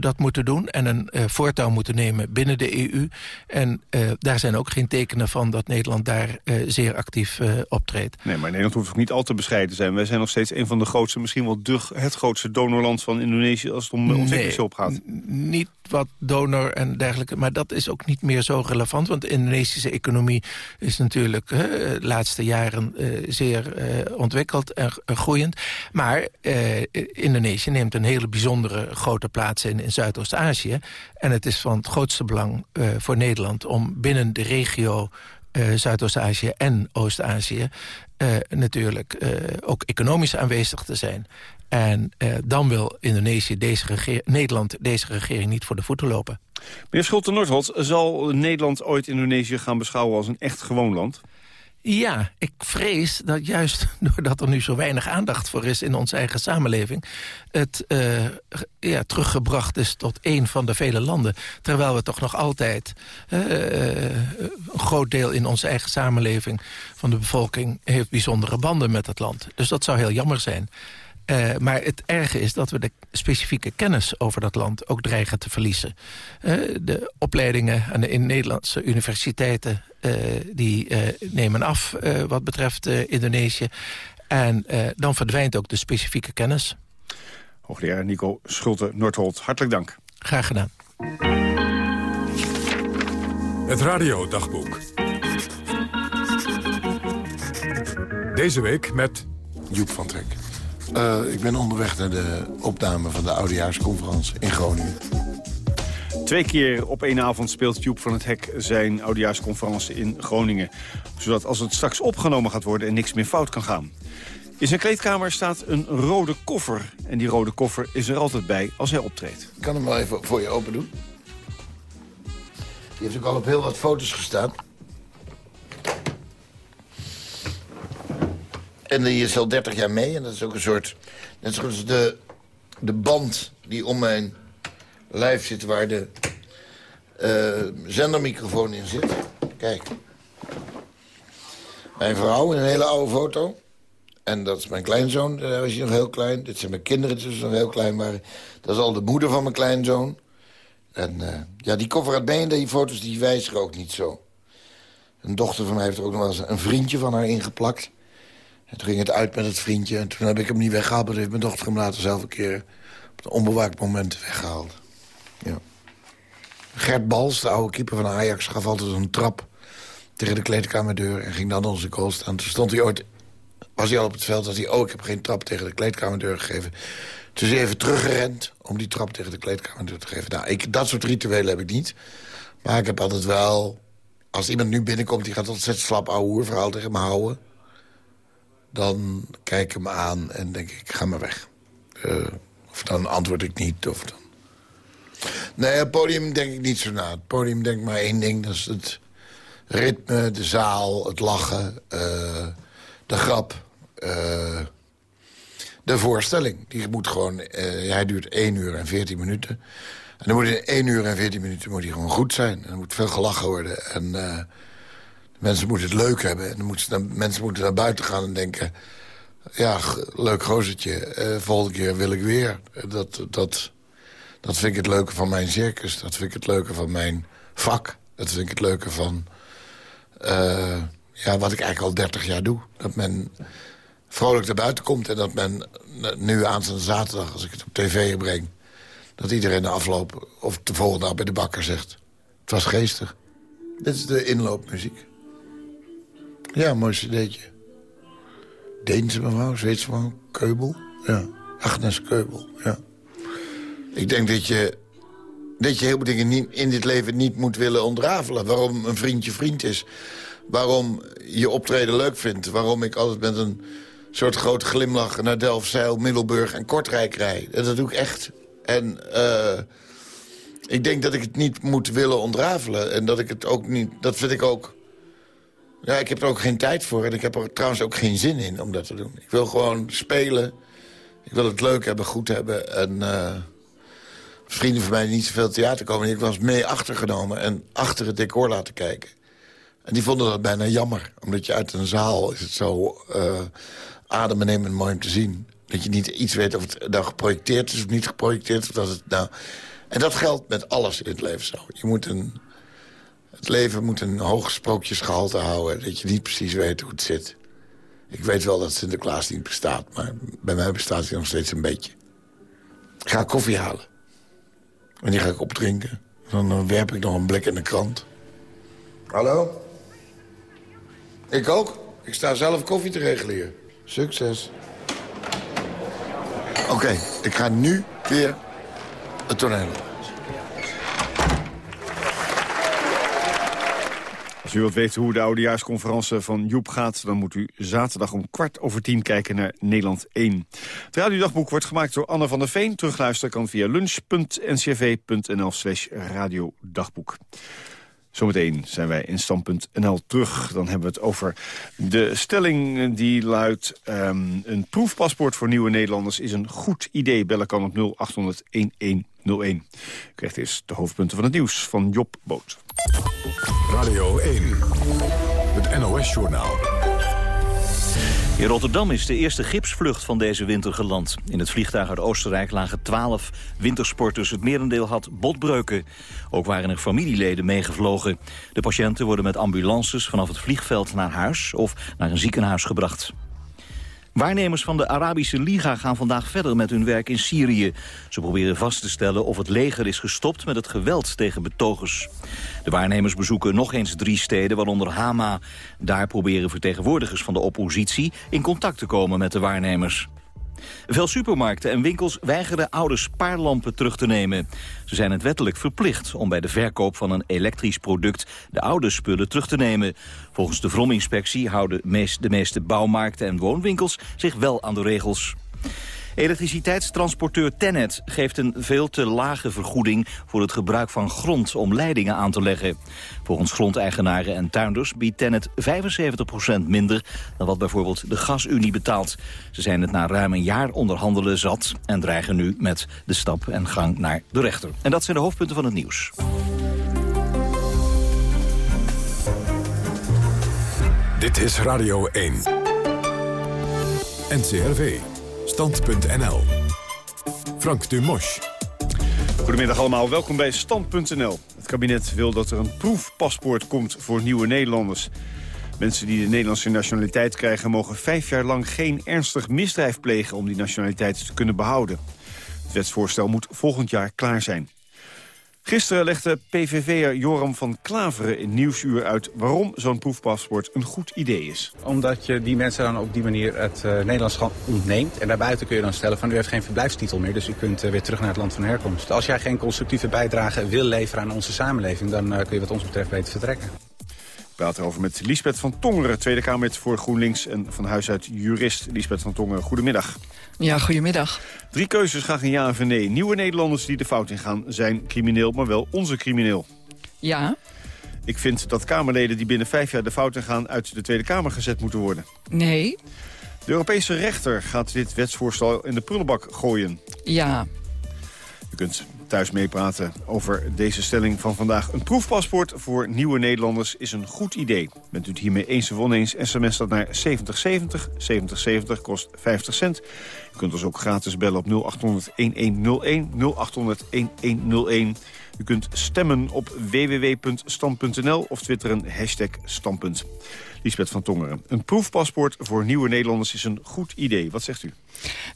dat moeten doen... en een uh, voortouw moeten nemen binnen de EU. En uh, daar zijn ook geen tekenen van dat Nederland daar uh, zeer actief optreedt. Nee, maar Nederland hoeft ook niet al te bescheiden te zijn. Wij zijn nog steeds een van de grootste, misschien wel de, het grootste donorland van Indonesië... als het om ontwikkelingshulp gaat. niet wat donor en dergelijke, maar dat is ook niet meer zo relevant... want de Indonesische economie is natuurlijk de laatste jaren zeer ontwikkeld en groeiend. Maar Indonesië neemt een hele bijzondere grote plaats in in Zuidoost-Azië. En het is van het grootste belang uh, voor Nederland om binnen de regio uh, Zuidoost-Azië en Oost-Azië... Uh, natuurlijk ook economisch aanwezig te zijn. En dan wil Indonesië deze Nederland deze regering niet voor de voeten lopen. Meneer Schulte-Noordholt, zal Nederland ooit Indonesië gaan beschouwen als een echt gewoon land? Ja, ik vrees dat juist <laughs> doordat er nu zo weinig aandacht voor is in onze eigen samenleving... het uh, ja, teruggebracht is tot een van de vele landen. Terwijl we toch nog altijd uh, een groot deel in onze eigen samenleving van de bevolking... heeft bijzondere banden met het land. Dus dat zou heel jammer zijn. Uh, maar het erge is dat we de specifieke kennis over dat land ook dreigen te verliezen. Uh, de opleidingen aan de in Nederlandse universiteiten uh, die nemen af wat betreft Indonesië. En dan verdwijnt ook de specifieke kennis. Hoogleraar Nico Schulte-Noordholt, hartelijk dank. Graag gedaan. Het Radio Dagboek. Deze week met... Joep van Trek. Uh, ik ben onderweg naar de opname van de oudejaarsconferentie in Groningen. Twee keer op één avond speelt Joep van het Hek zijn oudejaarsconferentie in Groningen. Zodat als het straks opgenomen gaat worden en niks meer fout kan gaan. In zijn kleedkamer staat een rode koffer. En die rode koffer is er altijd bij als hij optreedt. Ik kan hem wel even voor je open doen. Die heeft ook al op heel wat foto's gestaan. En die is al 30 jaar mee. En dat is ook een soort... Net zoals de, de band die om mijn lijf zit... waar de uh, zendermicrofoon in zit. Kijk. Mijn vrouw in een hele oude foto. En dat is mijn kleinzoon, daar was hij nog heel klein. Dit zijn mijn kinderen toen ze nog heel klein waren. Dat is al de moeder van mijn kleinzoon. En uh, ja, die koffer had been, die foto's die wijzigen ook niet zo. Een dochter van mij heeft er ook nog wel eens een vriendje van haar ingeplakt. En toen ging het uit met het vriendje. En toen heb ik hem niet weggehaald. Maar heeft mijn dochter hem later zelf een keer op een onbewaakt moment weggehaald. Ja. Gert Bals, de oude keeper van Ajax, gaf altijd een trap tegen de kleedkamerdeur en ging dan onze goal staan. Toen stond hij ooit, was hij al op het veld, dat hij, oh, ik heb geen trap tegen de kleedkamerdeur gegeven. Toen is hij even teruggerend om die trap tegen de kleedkamerdeur te geven. Nou, ik, dat soort rituelen heb ik niet. Maar ik heb altijd wel, als iemand nu binnenkomt, die gaat ontzettend slap ouwe verhaal tegen me houden dan kijk ik hem aan en denk ik, ga maar weg. Uh, of dan antwoord ik niet. Of dan... Nee, het podium denk ik niet zo na. Het podium denk ik maar één ding. Dat is het ritme, de zaal, het lachen, uh, de grap. Uh, de voorstelling. Die moet gewoon, hij duurt 1 uur en 14 minuten. En dan moet in 1 uur en 14 minuten moet hij gewoon goed zijn. Er moet veel gelachen worden. En Mensen moeten het leuk hebben. En dan moeten mensen moeten naar buiten gaan en denken... ja, leuk gozertje, uh, volgende keer wil ik weer. Dat, dat, dat vind ik het leuke van mijn circus. Dat vind ik het leuke van mijn vak. Dat vind ik het leuke van uh, ja, wat ik eigenlijk al 30 jaar doe. Dat men vrolijk naar buiten komt en dat men nu aanstaande zaterdag... als ik het op tv breng, dat iedereen de afloop... of de volgende dag bij de bakker zegt... het was geestig. Dit is de inloopmuziek. Ja, mooi cd'tje. Deense mevrouw, Zweedse mevrouw, Keubel. Ja, Agnes Keubel, ja. Ik denk dat je, dat je heel veel dingen niet, in dit leven niet moet willen ontrafelen. Waarom een vriendje vriend is. Waarom je optreden leuk vindt. Waarom ik altijd met een soort grote glimlach naar Delfzijl, Middelburg en Kortrijk rijd. Dat doe ik echt. En uh, ik denk dat ik het niet moet willen ontrafelen. En dat ik het ook niet... Dat vind ik ook ja, ik heb er ook geen tijd voor. En ik heb er trouwens ook geen zin in om dat te doen. Ik wil gewoon spelen. Ik wil het leuk hebben, goed hebben. En uh, vrienden van mij die niet zoveel theater komen... ik was mee achtergenomen en achter het decor laten kijken. En die vonden dat bijna jammer. Omdat je uit een zaal is het zo uh, adembenemend mooi om te zien. Dat je niet iets weet of het nou geprojecteerd is of niet geprojecteerd. Of dat het nou... En dat geldt met alles in het leven zo. Je moet een, het leven moet een hoog sprookjesgehalte houden. Dat je niet precies weet hoe het zit. Ik weet wel dat Sinterklaas niet bestaat. Maar bij mij bestaat hij nog steeds een beetje. Ik ga koffie halen. En die ga ik opdrinken. Dan werp ik nog een blik in de krant. Hallo? Ik ook. Ik sta zelf koffie te regelen hier. Succes. Oké, ik ga nu weer het toneel Als u wilt weten hoe de oudejaarsconferentie van Joep gaat... dan moet u zaterdag om kwart over tien kijken naar Nederland 1. Het radiodagboek wordt gemaakt door Anne van der Veen. Terugluisteren kan via lunch.ncv.nl slash radiodagboek. Zometeen zijn wij in stand.nl terug. Dan hebben we het over de stelling die luidt... Um, een proefpaspoort voor nieuwe Nederlanders is een goed idee. Bellen kan op 0800-1101. U krijgt eerst de hoofdpunten van het nieuws van Job Boot. Radio 1, het NOS-journaal. In Rotterdam is de eerste gipsvlucht van deze winter geland. In het vliegtuig uit Oostenrijk lagen twaalf wintersporters. Het merendeel had botbreuken. Ook waren er familieleden meegevlogen. De patiënten worden met ambulances vanaf het vliegveld naar huis... of naar een ziekenhuis gebracht. Waarnemers van de Arabische Liga gaan vandaag verder met hun werk in Syrië. Ze proberen vast te stellen of het leger is gestopt met het geweld tegen betogers. De waarnemers bezoeken nog eens drie steden, waaronder Hama. Daar proberen vertegenwoordigers van de oppositie in contact te komen met de waarnemers. Veel supermarkten en winkels weigeren oude spaarlampen terug te nemen. Ze zijn het wettelijk verplicht om bij de verkoop van een elektrisch product de oude spullen terug te nemen. Volgens de Vrominspectie houden de meeste bouwmarkten en woonwinkels zich wel aan de regels. Elektriciteitstransporteur Tennet geeft een veel te lage vergoeding voor het gebruik van grond om leidingen aan te leggen. Volgens grondeigenaren en tuinders biedt Tennet 75% minder dan wat bijvoorbeeld de gasunie betaalt. Ze zijn het na ruim een jaar onderhandelen zat en dreigen nu met de stap en gang naar de rechter. En dat zijn de hoofdpunten van het nieuws. Dit is Radio 1. NCRV. Stand.nl. Frank Dumosch. Goedemiddag allemaal, welkom bij Stand.nl. Het kabinet wil dat er een proefpaspoort komt voor nieuwe Nederlanders. Mensen die de Nederlandse nationaliteit krijgen... mogen vijf jaar lang geen ernstig misdrijf plegen om die nationaliteit te kunnen behouden. Het wetsvoorstel moet volgend jaar klaar zijn. Gisteren legde PVV'er Joram van Klaveren in Nieuwsuur uit... waarom zo'n proefpaspoort een goed idee is. Omdat je die mensen dan op die manier het uh, Nederlands ontneemt. En daarbuiten kun je dan stellen van u heeft geen verblijfstitel meer... dus u kunt uh, weer terug naar het land van herkomst. Als jij geen constructieve bijdrage wil leveren aan onze samenleving... dan uh, kun je wat ons betreft beter vertrekken. Ik praat erover met Liesbeth van Tongeren, Tweede Kamer voor GroenLinks... en van huis uit jurist. Liesbeth van Tongeren, goedemiddag. Ja, goedemiddag. Drie keuzes, graag een ja of een nee. Nieuwe Nederlanders die de fout ingaan zijn crimineel, maar wel onze crimineel. Ja. Ik vind dat Kamerleden die binnen vijf jaar de fout ingaan... uit de Tweede Kamer gezet moeten worden. Nee. De Europese rechter gaat dit wetsvoorstel in de prullenbak gooien. Ja. U kunt thuis meepraten over deze stelling van vandaag. Een proefpaspoort voor nieuwe Nederlanders is een goed idee. Bent u het hiermee eens of oneens, sms dat naar 7070. 7070 kost 50 cent. U kunt ons ook gratis bellen op 0800-1101, 0800-1101. U kunt stemmen op www.stand.nl of twitteren hashtag standpunt. Lisbeth van Tongeren. Een proefpaspoort voor nieuwe Nederlanders is een goed idee. Wat zegt u?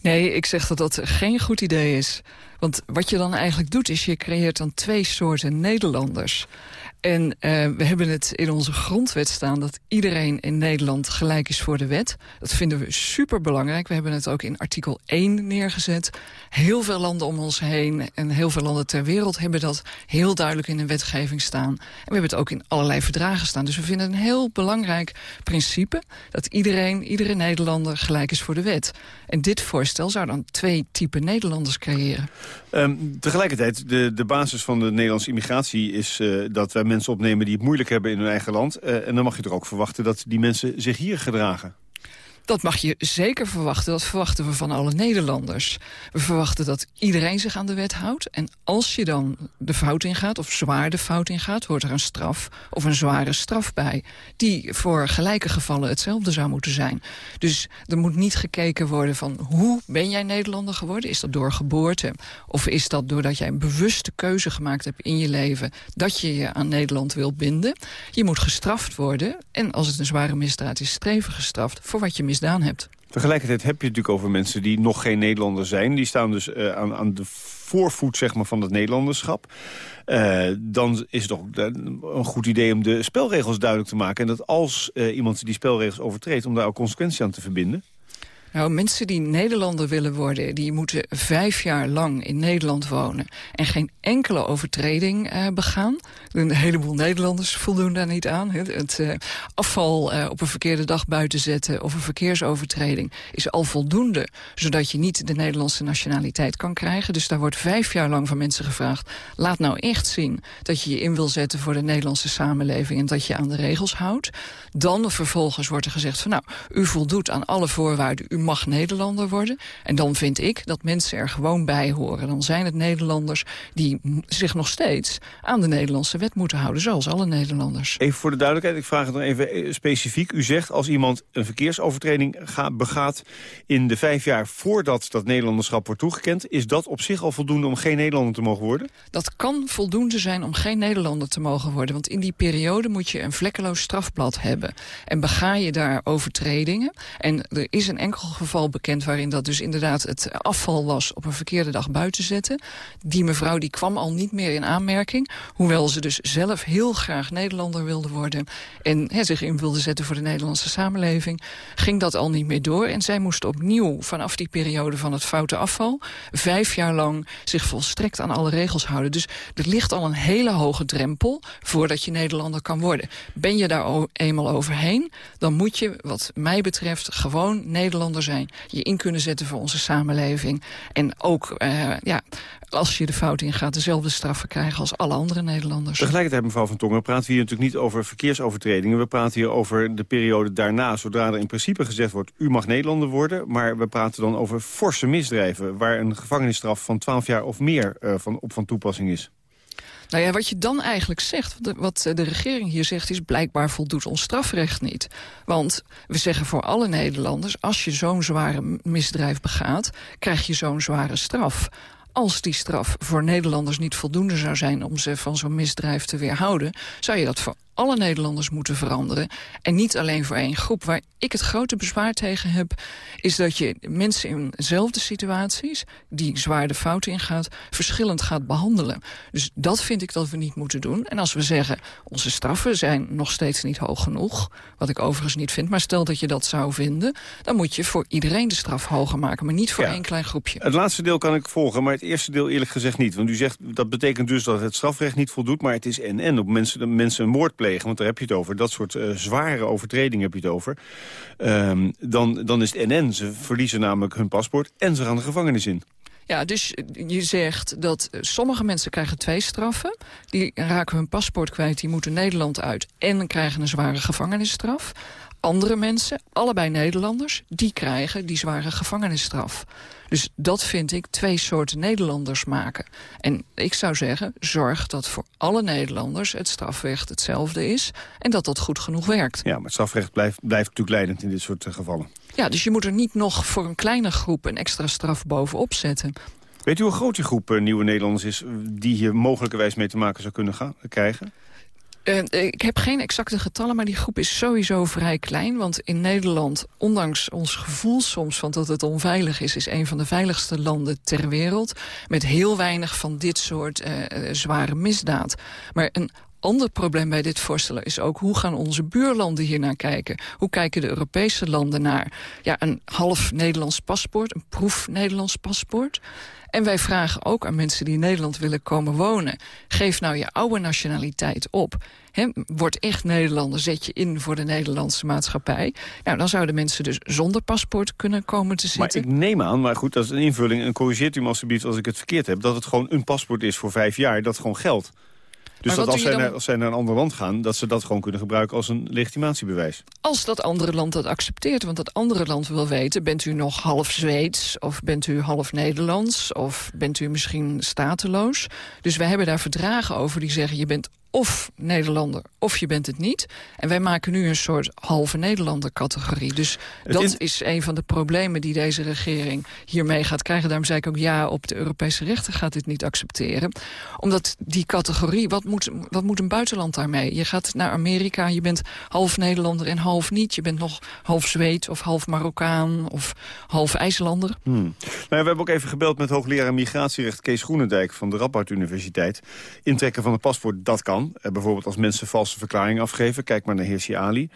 Nee, ik zeg dat dat geen goed idee is. Want wat je dan eigenlijk doet, is je creëert dan twee soorten Nederlanders. En uh, we hebben het in onze grondwet staan dat iedereen in Nederland gelijk is voor de wet. Dat vinden we super belangrijk. We hebben het ook in artikel 1 neergezet. Heel veel landen om ons heen en heel veel landen ter wereld hebben dat heel duidelijk in de wetgeving staan. En we hebben het ook in allerlei verdragen staan. Dus we vinden het een heel belangrijk principe dat iedereen, iedere Nederlander gelijk is voor de wet. En dit voorstel zou dan twee typen Nederlanders creëren. Um, tegelijkertijd, de, de basis van de Nederlandse immigratie is uh, dat wij mensen opnemen die het moeilijk hebben in hun eigen land. Uh, en dan mag je toch ook verwachten dat die mensen zich hier gedragen. Dat mag je zeker verwachten. Dat verwachten we van alle Nederlanders. We verwachten dat iedereen zich aan de wet houdt. En als je dan de fout ingaat, of zwaar de fout ingaat... hoort er een straf of een zware straf bij... die voor gelijke gevallen hetzelfde zou moeten zijn. Dus er moet niet gekeken worden van hoe ben jij Nederlander geworden? Is dat door geboorte? Of is dat doordat jij een bewuste keuze gemaakt hebt in je leven... dat je je aan Nederland wilt binden? Je moet gestraft worden. En als het een zware misdaad is, streven gestraft... voor wat je misdaan hebt. Tegelijkertijd heb je het natuurlijk over mensen die nog geen Nederlander zijn. Die staan dus uh, aan, aan de voorvoet zeg maar, van het Nederlanderschap. Uh, dan is het toch een goed idee om de spelregels duidelijk te maken. En dat als uh, iemand die spelregels overtreedt... om daar ook consequenties aan te verbinden. Nou, mensen die Nederlander willen worden... die moeten vijf jaar lang in Nederland wonen... en geen enkele overtreding uh, begaan. Een heleboel Nederlanders voldoen daar niet aan. Het uh, afval uh, op een verkeerde dag buiten zetten... of een verkeersovertreding is al voldoende... zodat je niet de Nederlandse nationaliteit kan krijgen. Dus daar wordt vijf jaar lang van mensen gevraagd... laat nou echt zien dat je je in wil zetten voor de Nederlandse samenleving... en dat je aan de regels houdt. Dan vervolgens wordt er gezegd van... nou, u voldoet aan alle voorwaarden... U mag Nederlander worden. En dan vind ik dat mensen er gewoon bij horen. Dan zijn het Nederlanders die zich nog steeds aan de Nederlandse wet moeten houden. Zoals alle Nederlanders. Even voor de duidelijkheid, ik vraag het nog even specifiek. U zegt als iemand een verkeersovertreding begaat in de vijf jaar voordat dat Nederlanderschap wordt toegekend... is dat op zich al voldoende om geen Nederlander te mogen worden? Dat kan voldoende zijn om geen Nederlander te mogen worden. Want in die periode moet je een vlekkeloos strafblad hebben. En bega je daar overtredingen... en er is een enkel geval bekend waarin dat dus inderdaad het afval was op een verkeerde dag buiten zetten. Die mevrouw die kwam al niet meer in aanmerking. Hoewel ze dus zelf heel graag Nederlander wilde worden. En he, zich in wilde zetten voor de Nederlandse samenleving. Ging dat al niet meer door. En zij moest opnieuw vanaf die periode van het foute afval. Vijf jaar lang zich volstrekt aan alle regels houden. Dus er ligt al een hele hoge drempel voordat je Nederlander kan worden. Ben je daar eenmaal overheen, dan moet je wat mij betreft gewoon Nederlander zijn. Je in kunnen zetten voor onze samenleving. En ook, uh, ja, als je de fout ingaat, dezelfde straffen krijgen als alle andere Nederlanders. Tegelijkertijd, mevrouw Van Tongen, praten we hier natuurlijk niet over verkeersovertredingen. We praten hier over de periode daarna, zodra er in principe gezegd wordt... u mag Nederlander worden, maar we praten dan over forse misdrijven... waar een gevangenisstraf van 12 jaar of meer uh, van, op van toepassing is. Nou ja, wat je dan eigenlijk zegt, wat de regering hier zegt... is blijkbaar voldoet ons strafrecht niet. Want we zeggen voor alle Nederlanders... als je zo'n zware misdrijf begaat, krijg je zo'n zware straf als die straf voor Nederlanders niet voldoende zou zijn... om ze van zo'n misdrijf te weerhouden... zou je dat voor alle Nederlanders moeten veranderen. En niet alleen voor één groep. Waar ik het grote bezwaar tegen heb... is dat je mensen in dezelfde situaties... die zwaar de fout ingaat, verschillend gaat behandelen. Dus dat vind ik dat we niet moeten doen. En als we zeggen, onze straffen zijn nog steeds niet hoog genoeg... wat ik overigens niet vind, maar stel dat je dat zou vinden... dan moet je voor iedereen de straf hoger maken, maar niet voor één klein groepje. Het laatste deel kan ik volgen, maar het eerste deel eerlijk gezegd niet. Want u zegt, dat betekent dus dat het strafrecht niet voldoet... maar het is en-en op mensen, mensen een moord plegen, want daar heb je het over. Dat soort uh, zware overtredingen heb je het over. Um, dan, dan is het NN. Ze verliezen namelijk hun paspoort en ze gaan de gevangenis in. Ja, dus je zegt dat sommige mensen krijgen twee straffen. Die raken hun paspoort kwijt, die moeten Nederland uit... en krijgen een zware gevangenisstraf. Andere mensen, allebei Nederlanders, die krijgen die zware gevangenisstraf. Dus dat vind ik twee soorten Nederlanders maken. En ik zou zeggen, zorg dat voor alle Nederlanders het strafrecht hetzelfde is... en dat dat goed genoeg werkt. Ja, maar het strafrecht blijft, blijft natuurlijk leidend in dit soort uh, gevallen. Ja, dus je moet er niet nog voor een kleine groep een extra straf bovenop zetten. Weet u hoe groot die groep uh, nieuwe Nederlanders is... die hier mogelijkerwijs mee te maken zou kunnen gaan, krijgen? Uh, ik heb geen exacte getallen, maar die groep is sowieso vrij klein. Want in Nederland, ondanks ons gevoel soms van dat het onveilig is... is een van de veiligste landen ter wereld. Met heel weinig van dit soort uh, zware misdaad. Maar een ander probleem bij dit voorstel is ook... hoe gaan onze buurlanden hier naar kijken? Hoe kijken de Europese landen naar ja, een half Nederlands paspoort... een proef Nederlands paspoort? En wij vragen ook aan mensen die in Nederland willen komen wonen... geef nou je oude nationaliteit op. He, word echt Nederlander, zet je in voor de Nederlandse maatschappij. Nou, dan zouden mensen dus zonder paspoort kunnen komen te zitten. Maar ik neem aan, maar goed, dat is een invulling... en corrigeert u me alsjeblieft als ik het verkeerd heb... dat het gewoon een paspoort is voor vijf jaar, dat gewoon geldt. Dus Maar dat als zij, naar, als zij naar een ander land gaan... dat ze dat gewoon kunnen gebruiken als een legitimatiebewijs. Als dat andere land dat accepteert, want dat andere land wil weten... bent u nog half Zweeds of bent u half Nederlands... of bent u misschien stateloos. Dus wij hebben daar verdragen over die zeggen... je bent of Nederlander of je bent het niet. En wij maken nu een soort halve Nederlander categorie. Dus Het dat is- is een van de problemen die deze regering hiermee gaat krijgen. Daarom zei ik ook ja, op de Europese rechter gaat dit niet accepteren. Omdat die categorie, wat moet, wat moet een buitenland daarmee? Je gaat naar Amerika, je bent half Nederlander en half niet. Je bent nog half Zweed of half Marokkaan of half IJslander. Hmm. Nou, ja, we hebben ook even gebeld met hoogleraar migratierecht Kees Groenendijk van de Radboud Universiteit. Intrekken van een paspoort, dat kan. Eh, bijvoorbeeld als mensen valse verklaringen afgeven. Kijk maar naar Hirsi Ali.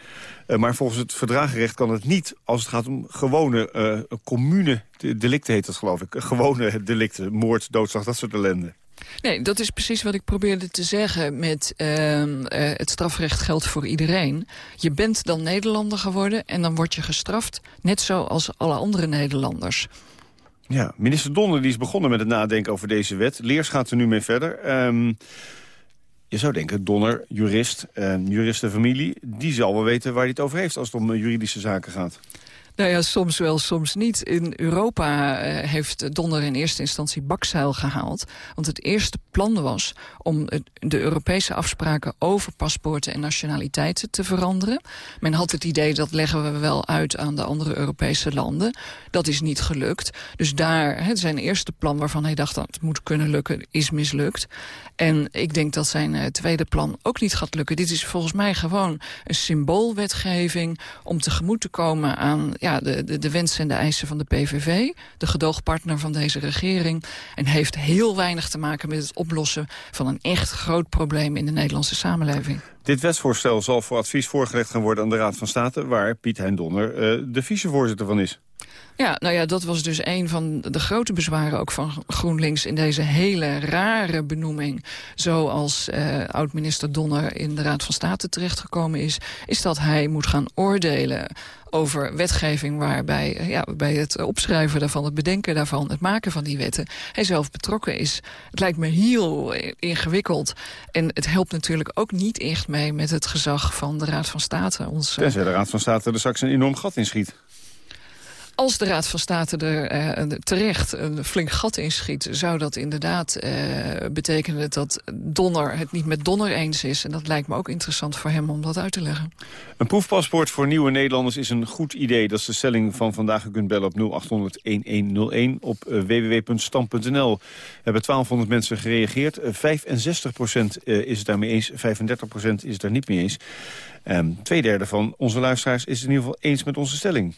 Eh, maar volgens het verdragenrecht kan het niet als het gaat om gewone uh, commune delicten heet dat geloof ik. Gewone delicten, moord, doodslag, dat soort ellende. Nee, dat is precies wat ik probeerde te zeggen met uh, uh, het strafrecht geldt voor iedereen. Je bent dan Nederlander geworden en dan word je gestraft, net zoals alle andere Nederlanders. Ja, minister Donner die is begonnen met het nadenken over deze wet. Leers gaat er nu mee verder. Um, je zou denken, Donner, jurist, uh, juristenfamilie... die zal wel weten waar hij het over heeft als het om juridische zaken gaat. Nou ja, soms wel, soms niet. In Europa uh, heeft Donner in eerste instantie bakzeil gehaald. Want het eerste plan was om de Europese afspraken over paspoorten en nationaliteiten te veranderen. Men had het idee dat leggen we wel uit aan de andere Europese landen. Dat is niet gelukt. Dus daar, zijn eerste plan waarvan hij dacht dat het moet kunnen lukken, is mislukt. En ik denk dat zijn uh, tweede plan ook niet gaat lukken. Dit is volgens mij gewoon een symboolwetgeving om tegemoet te komen aan ja, de, de, de wensen en de eisen van de PVV, de gedoogpartner van deze regering, en heeft heel weinig te maken met het oplossen van een echt groot probleem in de Nederlandse samenleving. Dit wetsvoorstel zal voor advies voorgelegd gaan worden aan de Raad van State, waar Piet Hein Donner uh, de vicevoorzitter van is. Ja, nou ja, dat was dus een van de grote bezwaren ook van GroenLinks... in deze hele rare benoeming, zoals uh, oud-minister Donner... in de Raad van State terechtgekomen is... is dat hij moet gaan oordelen over wetgeving waarbij ja, bij het opschrijven daarvan, het bedenken daarvan, het maken van die wetten, hij zelf betrokken is. Het lijkt me heel ingewikkeld. En het helpt natuurlijk ook niet echt mee met het gezag van de Raad van State. Ons, Tenzij de Raad van State er straks een enorm gat in schiet als de Raad van State er uh, terecht een flink gat in schiet... zou dat inderdaad uh, betekenen dat Donner het niet met Donner eens is. En dat lijkt me ook interessant voor hem om dat uit te leggen. Een proefpaspoort voor nieuwe Nederlanders is een goed idee. Dat is de stelling van vandaag. U kunt bellen op 0800-1101 op uh, www.stam.nl. hebben 1200 mensen gereageerd. 65% is het daarmee eens, 35% is het daar niet mee eens. Um, tweederde van onze luisteraars is het in ieder geval eens met onze stelling.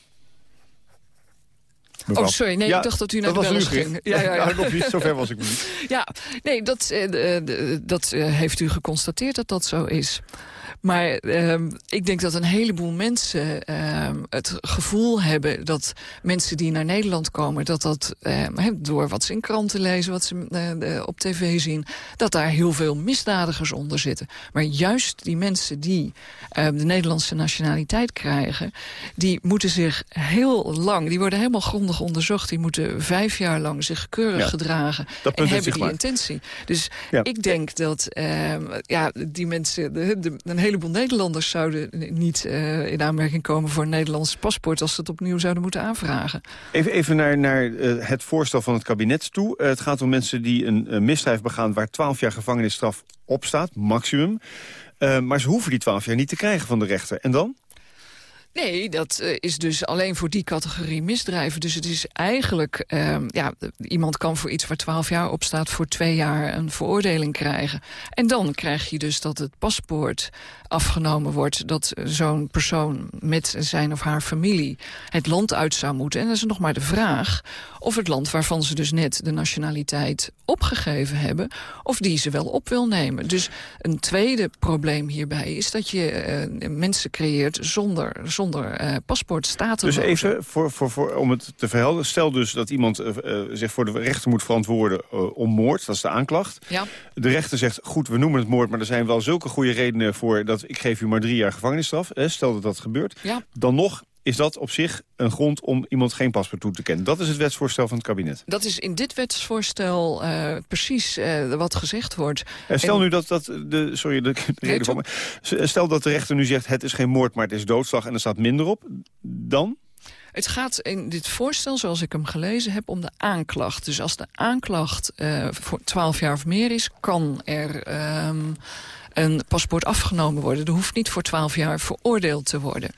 Mevrouw. Oh, sorry. Nee, ja, ik dacht dat u naar dat de bellers ging. Ja, ja, ja. nog niet. Zover was ik niet. <laughs> Ja, nee, dat, uh, dat uh, heeft u geconstateerd dat dat zo is. Maar uh, ik denk dat een heleboel mensen uh, het gevoel hebben... dat mensen die naar Nederland komen... dat dat uh, door wat ze in kranten lezen, wat ze uh, op tv zien... dat daar heel veel misdadigers onder zitten. Maar juist die mensen die de Nederlandse nationaliteit krijgen... die moeten zich heel lang... die worden helemaal grondig onderzocht. Die moeten vijf jaar lang zich keurig ja, gedragen. en hebben die intentie. Dus ja. ik denk dat ja, die mensen... De, de, een heleboel Nederlanders zouden niet uh, in aanmerking komen voor een Nederlands paspoort als ze het opnieuw zouden moeten aanvragen. Even, even naar, naar uh, het voorstel van het kabinet toe. Uh, het gaat om mensen die een misdrijf begaan waar 12 jaar gevangenisstraf op staat, maximum. maar ze hoeven die 12 jaar niet te krijgen van de rechter. En dan? Nee, dat uh, is dus alleen voor die categorie misdrijven. Dus het is eigenlijk, uh, ja, iemand kan voor iets waar 12 jaar op staat... voor twee jaar een veroordeling krijgen. En dan krijg je dus dat het paspoort afgenomen wordt... dat zo'n persoon met zijn of haar familie het land uit zou moeten. En dan is nog maar de vraag of het land waarvan ze dus net de nationaliteit opgegeven hebben... of die ze wel op wil nemen. Dus een tweede probleem hierbij is dat je uh, mensen creëert zonder zonder uh, paspoort staten. Dus even, voor, voor, voor, om het te verhelderen. Stel dus dat iemand uh, uh, zich voor de rechter moet verantwoorden om moord. Dat is de aanklacht. Ja. De rechter zegt, goed, we noemen het moord... maar er zijn wel zulke goede redenen voor dat ik geef u maar drie jaar gevangenisstraf. Eh, stel dat dat gebeurt. Ja. Dan nog is dat op zich een grond om iemand geen paspoort toe te kennen. Dat is het wetsvoorstel van het kabinet. Dat is in dit wetsvoorstel uh, precies uh, wat gezegd wordt. En stel en... nu dat, dat de, sorry, de, de reden van me, stel dat de rechter nu zegt het is geen moord, maar het is doodslag en er staat minder op, dan? Het gaat in dit voorstel, zoals ik hem gelezen heb, om de aanklacht. Dus als de aanklacht uh, voor 12 jaar of meer is, kan er um, een paspoort afgenomen worden. Er hoeft niet voor 12 jaar veroordeeld te worden.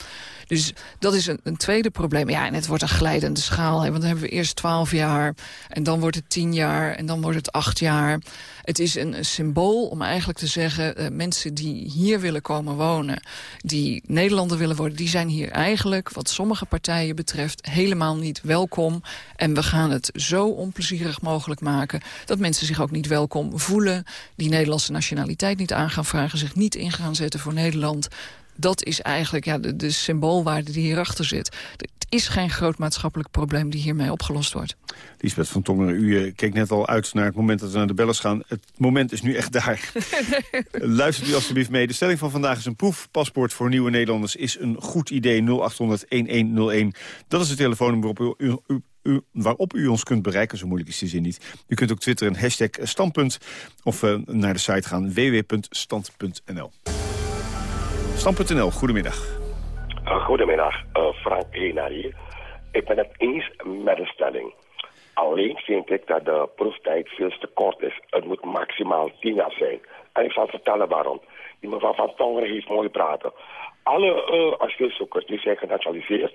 Dus dat is een, een, tweede probleem. Ja, en het wordt een glijdende schaal. Hè, want dan hebben we eerst 12 jaar en dan wordt het 10 jaar en dan wordt het 8 jaar. Het is een, symbool om eigenlijk te zeggen... Uh, mensen die hier willen komen wonen, die Nederlander willen worden... die zijn hier eigenlijk, wat sommige partijen betreft, helemaal niet welkom. En we gaan het zo onplezierig mogelijk maken... dat mensen zich ook niet welkom voelen... die Nederlandse nationaliteit niet aan gaan vragen... zich niet in gaan zetten voor Nederland dat is eigenlijk ja, de, de symboolwaarde die hierachter zit. Het is geen groot maatschappelijk probleem die hiermee opgelost wordt. Lisbeth van Tongeren, u uh, keek net al uit naar het moment dat we naar de bellers gaan. Het moment is nu echt daar. <laughs> Luistert u alstublieft mee. De stelling van vandaag is een proefpaspoort voor nieuwe Nederlanders... is een goed idee 0800-1101. Dat is de telefoonnummer waarop u, u, u, waarop u ons kunt bereiken. Zo moeilijk is die zin niet. U kunt ook twitteren hashtag standpunt of uh, naar de site gaan www.stand.nl. Stam.nl, goedemiddag. Uh, goedemiddag, uh, Frank Henaar hier. Ik ben het eens met de stelling. Alleen vind ik dat de proeftijd veel te kort is. Het moet maximaal 10 jaar zijn. En ik zal vertellen waarom. Die mevrouw Van Tongeren heeft mooi praten. Alle uh, asielzoekers die zijn genationaliseerd,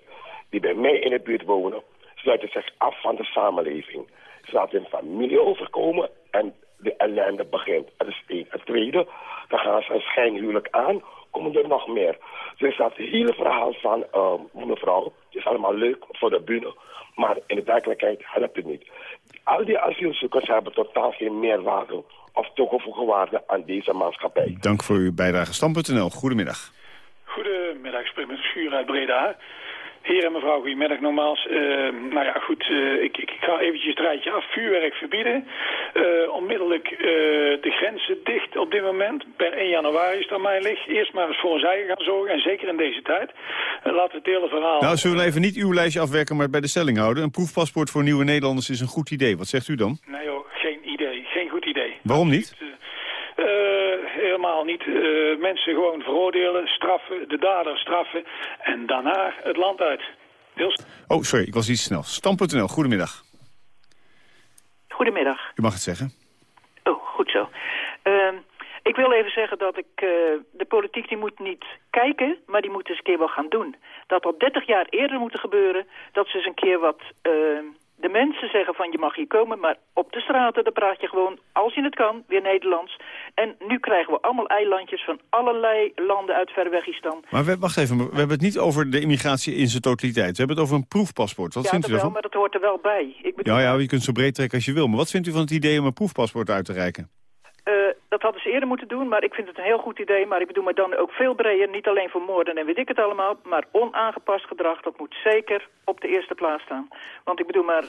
die bij mij in de buurt wonen, sluiten zich af van de samenleving. Ze laten hun familie overkomen en de ellende begint. Dat is één. Het tweede, dan gaan ze een schijnhuwelijk aan komen er nog meer. Dus dat hele verhaal van uh, mevrouw is allemaal leuk voor de bühne. Maar in de werkelijkheid helpt het niet. Al die asielzoekers hebben totaal geen meerwaarde of toegevoegde waarde aan deze maatschappij. Dank voor uw bijdrage. Stam.nl, goedemiddag. Goedemiddag, ik spreek met Schuur uit Breda. Heer en mevrouw, goedemiddag nogmaals. Uh, nou ja, goed, uh, ik, ik, ga eventjes het rijtje af. Vuurwerk verbieden. Uh, onmiddellijk de grenzen dicht op dit moment. Per 1 januari is dat mijn licht. Eerst maar eens voor ons eigen gaan zorgen. En zeker in deze tijd. laten we het hele verhaal... Nou, zullen we even niet uw lijstje afwerken, maar bij de stelling houden. Een proefpaspoort voor nieuwe Nederlanders is een goed idee. Wat zegt u dan? Nee joh, geen idee. Geen goed idee. Waarom niet? Helemaal niet. Uh, mensen gewoon veroordelen, straffen, de dader straffen en daarna het land uit. Deels... Oh, sorry, ik was iets snel. Stam.nl, goedemiddag. Goedemiddag. U mag het zeggen. Oh, goed zo. Uh, ik wil even zeggen dat ik, uh, de politiek die moet niet kijken, maar die moet eens een keer wel gaan doen. Dat al 30 jaar eerder moet gebeuren, dat ze eens een keer wat de mensen zeggen van je mag hier komen, maar op de straten dan praat je gewoon, als je het kan, weer Nederlands. En nu krijgen we allemaal eilandjes van allerlei landen uit Verwegistan. Maar we, wacht even, we hebben het niet over de immigratie in zijn totaliteit. We hebben het over een proefpaspoort. Wat ja, vindt u daarvan? maar dat hoort er wel bij. Ik bedoel... Ja, ja, je kunt zo breed trekken als je wil. Maar wat vindt u van het idee om een proefpaspoort uit te reiken? Uh, dat hadden ze eerder moeten doen, maar ik vind het een heel goed idee. Maar ik bedoel maar dan ook veel breder, niet alleen voor moorden en weet ik het allemaal. Maar onaangepast gedrag, dat moet zeker op de eerste plaats staan. Want ik bedoel maar,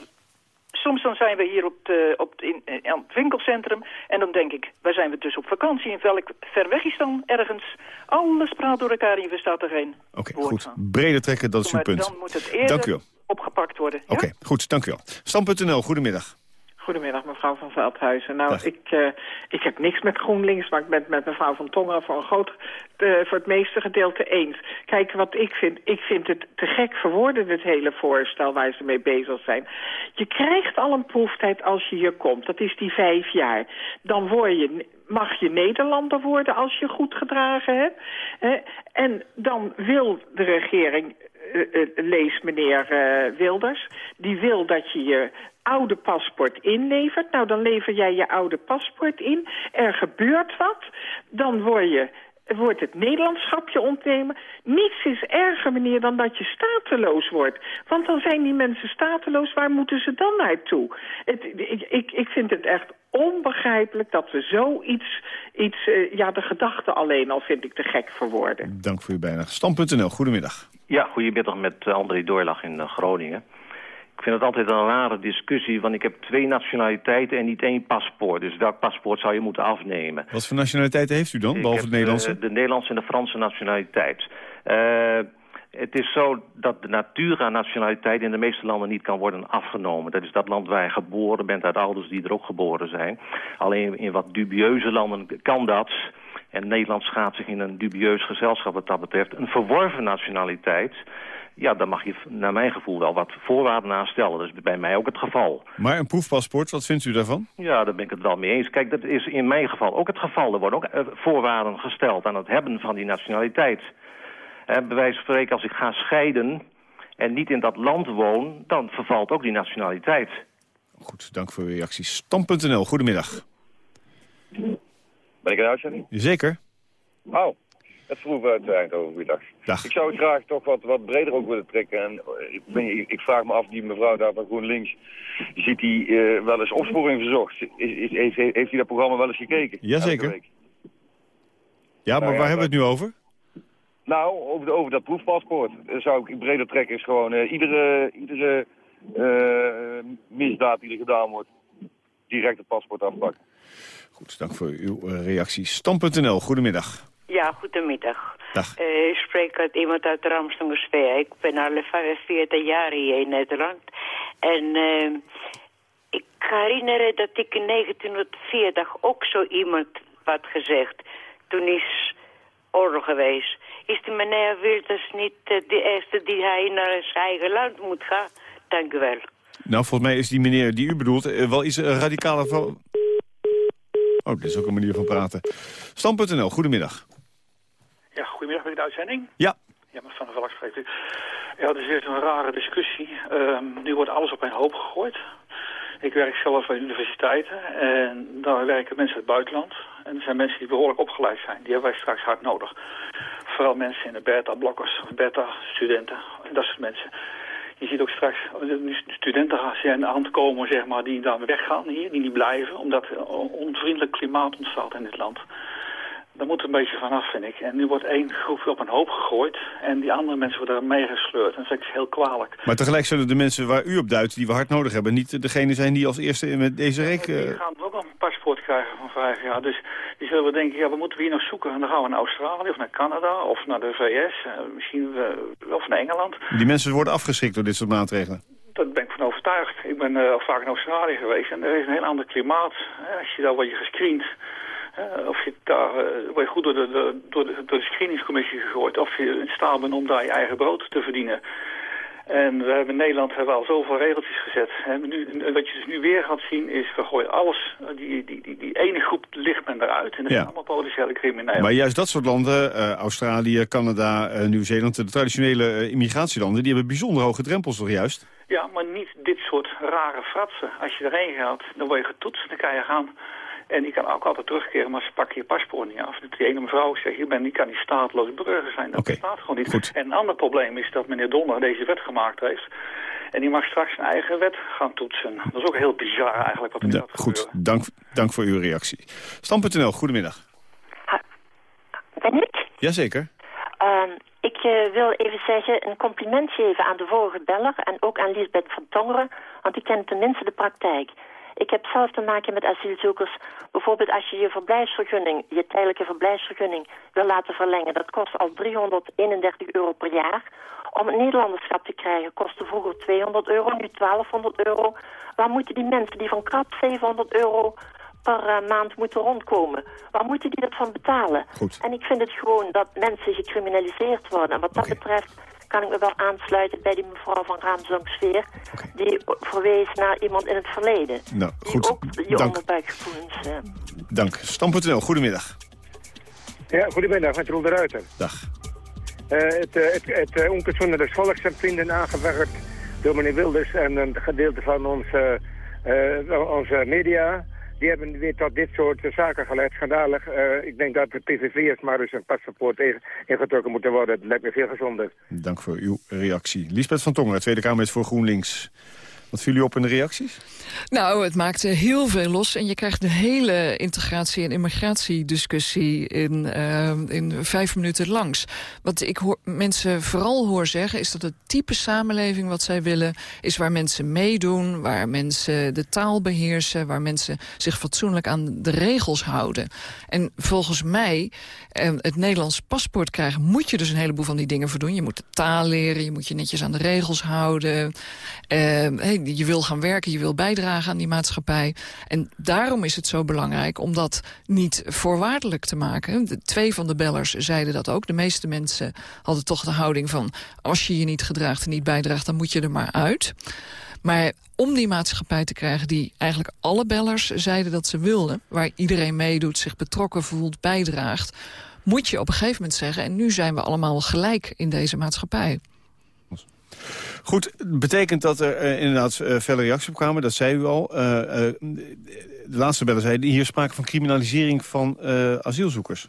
soms dan zijn we hier op, de, op in, in, het winkelcentrum en dan denk ik, waar zijn we dus op vakantie? In welk ver weg is dan ergens? Alles praat door elkaar en je verstaat er geen Oké, okay, goed. Breder trekken, dat is uw punt. Dan moet het eerder opgepakt worden. Oké, okay, ja? goed, dank u wel. Stam.nl, goedemiddag. Goedemiddag, mevrouw van Veldhuizen. Nou, ik, uh, ik heb niks met GroenLinks, maar ik ben het met mevrouw van Tongen voor een groot, uh, voor het meeste gedeelte eens. Kijk, wat ik vind, ik vind het te gek voor woorden, dit hele voorstel waar ze mee bezig zijn. Je krijgt al een proeftijd als je hier komt, dat is die vijf jaar. Dan word je, mag je Nederlander worden als je goed gedragen hebt. Hè? En dan wil de regering uh, lees meneer uh, Wilders, die wil dat je je oude paspoort inlevert. Nou, dan lever jij je oude paspoort in. Er gebeurt wat. Dan word je wordt het Nederlandschapje ontnemen. Niets is erger, meneer, dan dat je stateloos wordt. Want dan zijn die mensen stateloos, waar moeten ze dan naartoe? Het, ik, ik, ik vind het echt onbegrijpelijk dat we zoiets... Iets, uh, ja, de gedachte alleen al vind ik te gek voor woorden. Dank voor uw bijdrage. Stam.nl, goedemiddag. Ja, goedemiddag met André Doorlag in uh, Groningen. Ik vind het altijd een rare discussie, want ik heb twee nationaliteiten en niet één paspoort. Dus welk paspoort zou je moeten afnemen? Wat voor nationaliteiten heeft u dan, behalve het Nederlandse? De, de Nederlandse en de Franse nationaliteit. Uh, Het is zo dat de natura-nationaliteit in de meeste landen niet kan worden afgenomen. Dat is dat land waar je geboren bent uit ouders die er ook geboren zijn. Alleen in wat dubieuze landen kan dat. En Nederland schaadt zich in een dubieus gezelschap wat dat betreft. Een verworven nationaliteit ja, dan mag je naar mijn gevoel wel wat voorwaarden aan stellen. Dat is bij mij ook het geval. Maar een proefpaspoort, wat vindt u daarvan? Ja, daar ben ik het wel mee eens. Kijk, dat is in mijn geval ook het geval. Er worden ook eh, voorwaarden gesteld aan het hebben van die nationaliteit. En bij wijze van spreken, als ik ga scheiden en niet in dat land woon... dan vervalt ook die nationaliteit. Goed, dank voor uw reactie. Stam.nl, goedemiddag. Ben ik in uitzending? Zeker. Oh, het vroeg uit Eindhoven, goeiedag. Dag. Ik zou het graag toch wat, wat breder ook willen trekken. En eh, ik, ben, ik, ik vraag me af, die mevrouw daar van GroenLinks, ziet die uh, wel eens opsporing verzocht? Is, is, heeft, heeft hij dat programma wel eens gekeken? Jazeker. Ja, maar nou, ja, waar hebben we het nu over? Nou, over, de, over dat proefpaspoort. zou ik breder trekken is gewoon uh, iedere, iedere misdaad die er gedaan wordt, direct het paspoort afpakken. Goed, dank voor uw reactie. Stam.nl, goedemiddag. Ja, goedemiddag. Dag. Uh, ik spreek uit iemand uit Ramstongersveer. Ik ben al 45 jaar hier in Nederland. En uh, ik herinner dat ik in 1940 ook zo iemand had gezegd. Toen is oorlog geweest. Is de meneer Wilders niet uh, de eerste die hij naar zijn eigen land moet gaan? Dank u wel. Nou, volgens mij is die meneer die u bedoelt wel iets radicaler van... Oh, dit is ook een manier van praten. Stam.nl, goedemiddag. De uitzending. Ja. Ja, met Van der Valk spreekt u. Ja, het is een rare discussie. Um, nu wordt alles op een hoop gegooid. Ik werk zelf bij universiteiten en daar werken mensen uit het buitenland. En er zijn mensen die behoorlijk opgeleid zijn. Die hebben wij straks hard nodig. Vooral mensen in de beta-blokkers, beta-studenten en dat soort mensen. Je ziet ook straks studenten zijn aan het komen zeg maar, die dan weggaan hier, die niet blijven. Omdat er onvriendelijk klimaat ontstaat in dit land. Daar moet een beetje vanaf, vind ik. En nu wordt één groep op een hoop gegooid en die andere mensen worden er meegesleurd. En dat ik heel kwalijk. Maar tegelijk zullen de mensen waar u op duidt, die we hard nodig hebben, niet degene zijn die als eerste met deze reek... Die eh, gaan ook een paspoort krijgen van vijf jaar. Dus die zullen we denken, ja, wat moeten we hier nog zoeken? En dan gaan we naar Australië of naar Canada of naar de VS, eh, misschien uh, of naar Engeland. Die mensen worden afgeschrikt door dit soort maatregelen? Daar ben ik van overtuigd. Ik ben uh, vaak in Australië geweest en er is een heel ander klimaat. Als je daar word je gescreend. Uh, of je daar uh, word je goed door de, de, door, de, door de screeningscommissie gegooid. Of je in staat bent om daar je eigen brood te verdienen. En we hebben in Nederland hebben we al zoveel regeltjes gezet. En nu, wat je dus nu weer gaat zien is, we gooien alles, die, die, die, die ene groep ligt men eruit. En dat ja. zijn allemaal potentiële criminelen. Maar juist dat soort landen, uh, Australië, Canada, uh, Nieuw-Zeeland, de traditionele uh, immigratielanden, die hebben bijzonder hoge drempels toch juist? Ja, maar niet dit soort rare fratsen. Als je erheen gaat, dan word je getoetst, dan kan je gaan. En die kan ook altijd terugkeren, maar ze pakken je paspoort niet af. Die ene mevrouw zegt, je, bent, je kan niet staatloos burger zijn. Dat okay. bestaat gewoon niet. Goed. En een ander probleem is dat meneer Donner deze wet gemaakt heeft. En die mag straks zijn eigen wet gaan toetsen. Dat is ook heel bizar eigenlijk wat er ja, gaat Goed, dank, dank voor uw reactie. Stam.nl, goedemiddag. Ben ik? Jazeker. Uh, ik uh, wil even zeggen, een compliment geven aan de vorige beller... en ook aan Lisbeth van Tongeren, want die kent tenminste de praktijk. Ik heb zelf te maken met asielzoekers. Bijvoorbeeld als je je verblijfsvergunning, je tijdelijke verblijfsvergunning wil laten verlengen. Dat kost al 331 euro per jaar. Om het Nederlanderschap te krijgen kostte vroeger 200 euro, nu 1200 euro. Waar moeten die mensen die van krap 700 euro per uh, maand moeten rondkomen. Waar moeten die dat van betalen? Goed. En ik vind het gewoon dat mensen gecriminaliseerd worden. En wat dat okay. betreft kan ik me wel aansluiten bij die mevrouw van Raamsdonksveer... Okay. die verwees naar iemand in het verleden. Nou, goed. Die ook je Dank. onderbuikgevoelens... Uh... Dank. Stam.nl, goedemiddag. Ja, goedemiddag, met Roel de Ruiter. Dag. Uh, het uh, het, het uh, des volks zijn vrienden aangewerkt door meneer Wilders... en een gedeelte van onze, onze media die hebben weer tot dit soort zaken geleid. Schandalig. Uh, ik denk dat de PVV'ers maar eens een paspoort ingetrokken moeten worden. Dat lijkt me veel gezonder. Dank voor uw reactie. Liesbeth van Tongen, Tweede Kamer is voor GroenLinks. Wat viel u op in de reacties? Nou, het maakt heel veel los. En je krijgt de hele integratie- en immigratiediscussie in, uh, in vijf minuten langs. Wat ik hoor, mensen vooral hoor zeggen... is dat het type samenleving wat zij willen... is waar mensen meedoen, waar mensen de taal beheersen... waar mensen zich fatsoenlijk aan de regels houden. En volgens mij, uh, het Nederlands paspoort krijgen... moet je dus een heleboel van die dingen voor doen. Je moet de taal leren, je moet je netjes aan de regels houden. Uh, hey, je wil gaan werken, je wil bijdragen aan die maatschappij. En daarom is het zo belangrijk om dat niet voorwaardelijk te maken. De, twee van de bellers zeiden dat ook. De meeste mensen hadden toch de houding van... als je je niet gedraagt en niet bijdraagt, dan moet je er maar uit. Maar om die maatschappij te krijgen die eigenlijk alle bellers zeiden dat ze wilden... waar iedereen meedoet, zich betrokken voelt, bijdraagt... moet je op een gegeven moment zeggen... en nu zijn we allemaal gelijk in deze maatschappij. Goed, betekent dat er uh, inderdaad uh, reacties op kwamen, dat zei u al. Uh, de laatste beller zei hier sprake van criminalisering van asielzoekers.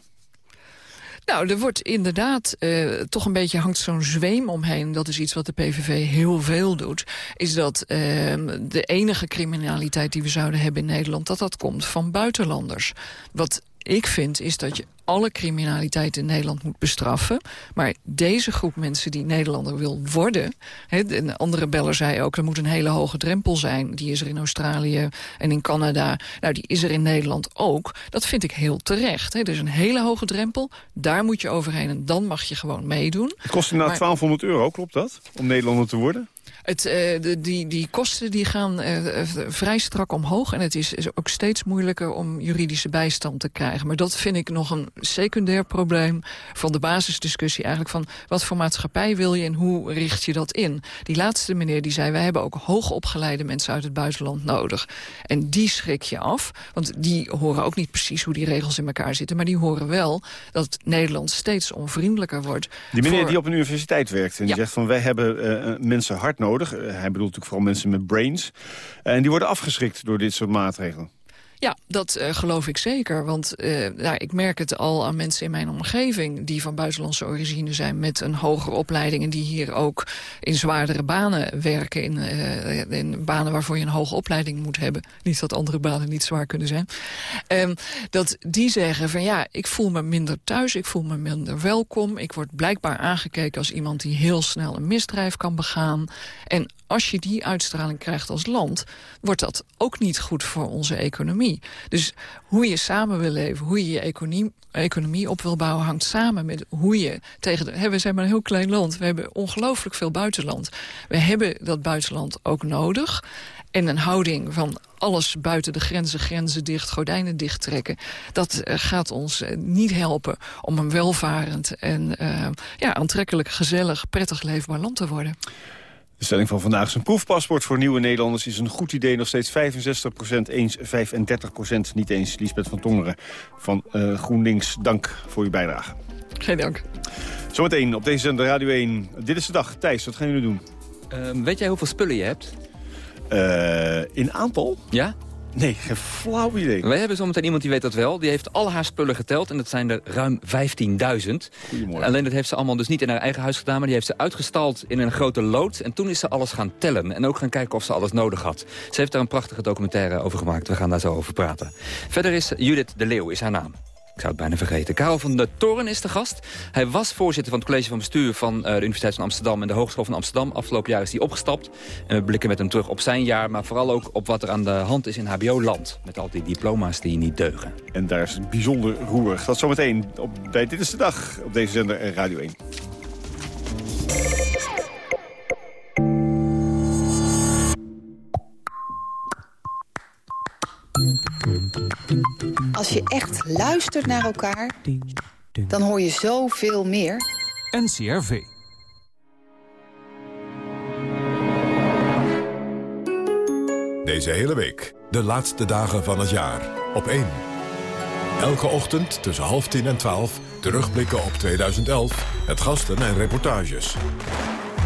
Nou, er wordt inderdaad toch een beetje hangt zo'n zweem omheen. Dat is iets wat de PVV heel veel doet. Is dat uh, de enige criminaliteit die we zouden hebben in Nederland... dat dat komt van buitenlanders. Wat ik vind is dat je alle criminaliteit in Nederland moet bestraffen. Maar deze groep mensen die Nederlander wil worden... He, een andere beller zei ook, er moet een hele hoge drempel zijn. Die is er in Australië en in Canada. Nou, die is er in Nederland ook. Dat vind ik heel terecht. He, er is een hele hoge drempel. Daar moet je overheen en dan mag je gewoon meedoen. Het kost inderdaad 1200 euro, klopt dat? Om Nederlander te worden? Het, uh, de, die, die kosten die gaan uh, vrij strak omhoog. En het is, is, ook steeds moeilijker om juridische bijstand te krijgen. Maar dat vind ik nog een secundair probleem van de basisdiscussie. Eigenlijk van wat voor maatschappij wil je en hoe richt je dat in? Die laatste meneer die zei, wij hebben ook hoogopgeleide mensen uit het buitenland nodig. En die schrik je af. Want die horen ook niet precies hoe die regels in elkaar zitten. Maar die horen wel dat Nederland steeds onvriendelijker wordt. Die meneer voor... die op een universiteit werkt en die zegt van wij hebben uh, mensen hard nodig nodig. hij bedoelt natuurlijk vooral mensen met brains. En die worden afgeschrikt door dit soort maatregelen. Ja, dat uh, geloof ik zeker. Want uh, nou, ik merk het al aan mensen in mijn omgeving... die van buitenlandse origine zijn met een hogere opleiding... en die hier ook in zwaardere banen werken. In, uh, in banen waarvoor je een hoge opleiding moet hebben. Niet dat andere banen niet zwaar kunnen zijn. Um, dat die zeggen van ja, ik voel me minder thuis. Ik voel me minder welkom. Ik word blijkbaar aangekeken als iemand die heel snel een misdrijf kan begaan. En als je die uitstraling krijgt als land... wordt dat ook niet goed voor onze economie. Dus hoe je samen wil leven, hoe je je economie, economie op wil bouwen... hangt samen met hoe je tegen... De, we zijn maar een heel klein land. We hebben ongelooflijk veel buitenland. We hebben dat buitenland ook nodig. En een houding van alles buiten de grenzen, grenzen dicht, gordijnen dicht trekken. Dat uh, gaat ons uh, niet helpen om een welvarend en uh, ja, aantrekkelijk, gezellig, prettig leefbaar land te worden. De stelling van vandaag is een proefpaspoort voor nieuwe Nederlanders... is een goed idee, nog steeds 65% eens, 35% niet eens. Liesbeth van Tongeren van uh, GroenLinks, dank voor uw bijdrage. Geen dank. Zometeen op deze zender Radio 1. Dit is de dag. Thijs, wat gaan jullie doen? Uh, weet jij hoeveel spullen je hebt? Uh, in aantal? Ja? Nee, geen flauw idee. Wij hebben zometeen iemand die weet dat wel. Die heeft al haar spullen geteld en dat zijn er ruim 15.000. Alleen dat heeft ze allemaal dus niet in haar eigen huis gedaan... maar die heeft ze uitgestald in een grote loods. En toen is ze alles gaan tellen en ook gaan kijken of ze alles nodig had. Ze heeft daar een prachtige documentaire over gemaakt. We gaan daar zo over praten. Verder is Judith de Leeuw, is haar naam. Ik zou het bijna vergeten. Karel van der Toren is de gast. Hij was voorzitter van het college van bestuur van uh, de Universiteit van Amsterdam... en de Hogeschool van Amsterdam. Afgelopen jaar is hij opgestapt. En we blikken met hem terug op zijn jaar... maar vooral ook op wat er aan de hand is in hbo-land. Met al die diploma's die niet deugen. En daar is het bijzonder roerig. Dat zometeen op, bij Dit is de Dag op deze zender Radio 1. Als je echt luistert naar elkaar, dan hoor je zoveel meer. NCRV. Deze hele week, de laatste dagen van het jaar, op 1. Elke ochtend tussen half tien en twaalf terugblikken op 2011, het gasten en reportages.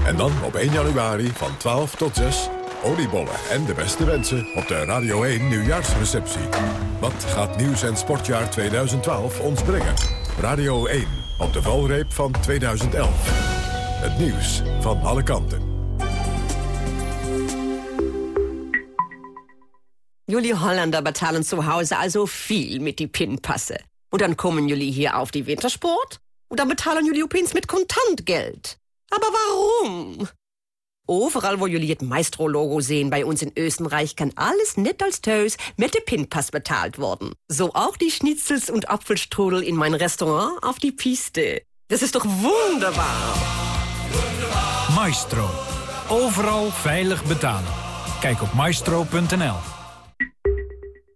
En dan op 1 januari van 12 tot 6 oliebollen en de beste wensen op de Radio 1 nieuwjaarsreceptie. Wat gaat nieuws- en sportjaar 2012 ons brengen? Radio 1 op de valreep van 2011. Het nieuws van alle kanten. Jullie Holländer betalen zu Hause also viel mit die Pinpasse. Und dann kommen jullie hier auf die Wintersport und dann betalen jullie opeens mit Kontantgeld. Aber warum? Overal wo jullie het Maestro-Logo sehen bei uns in Österreich kann alles net als Tös mit de Pinpass betalt worden. So auch die Schnitzels und Apfelstrudel in mein Restaurant auf die Piste. Das ist doch wunderbar. Maestro. Overal veilig betalen. Kijk op maestro.nl.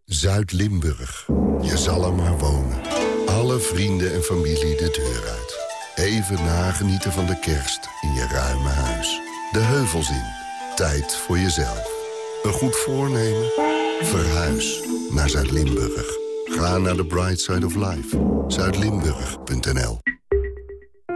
Zuid-Limburg. Je zal er maar wonen. Alle vrienden en familie de deur uit. Even nagenieten van de kerst in je ruime huis. De heuvels in. Tijd voor jezelf. Een goed voornemen? Verhuis naar Zuid-Limburg. Ga naar de Bright Side of Life. Zuidlimburg.nl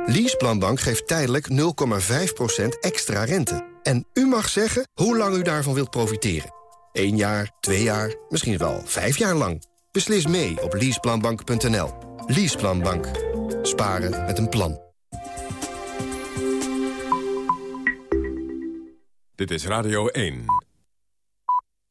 Leaseplanbank geeft tijdelijk 0,5% extra rente. En u mag zeggen hoe lang u daarvan wilt profiteren. 1 jaar, 2 jaar, misschien wel 5 jaar lang. Beslis mee op leaseplanbank.nl. Leaseplanbank. Sparen met een plan. Dit is Radio 1.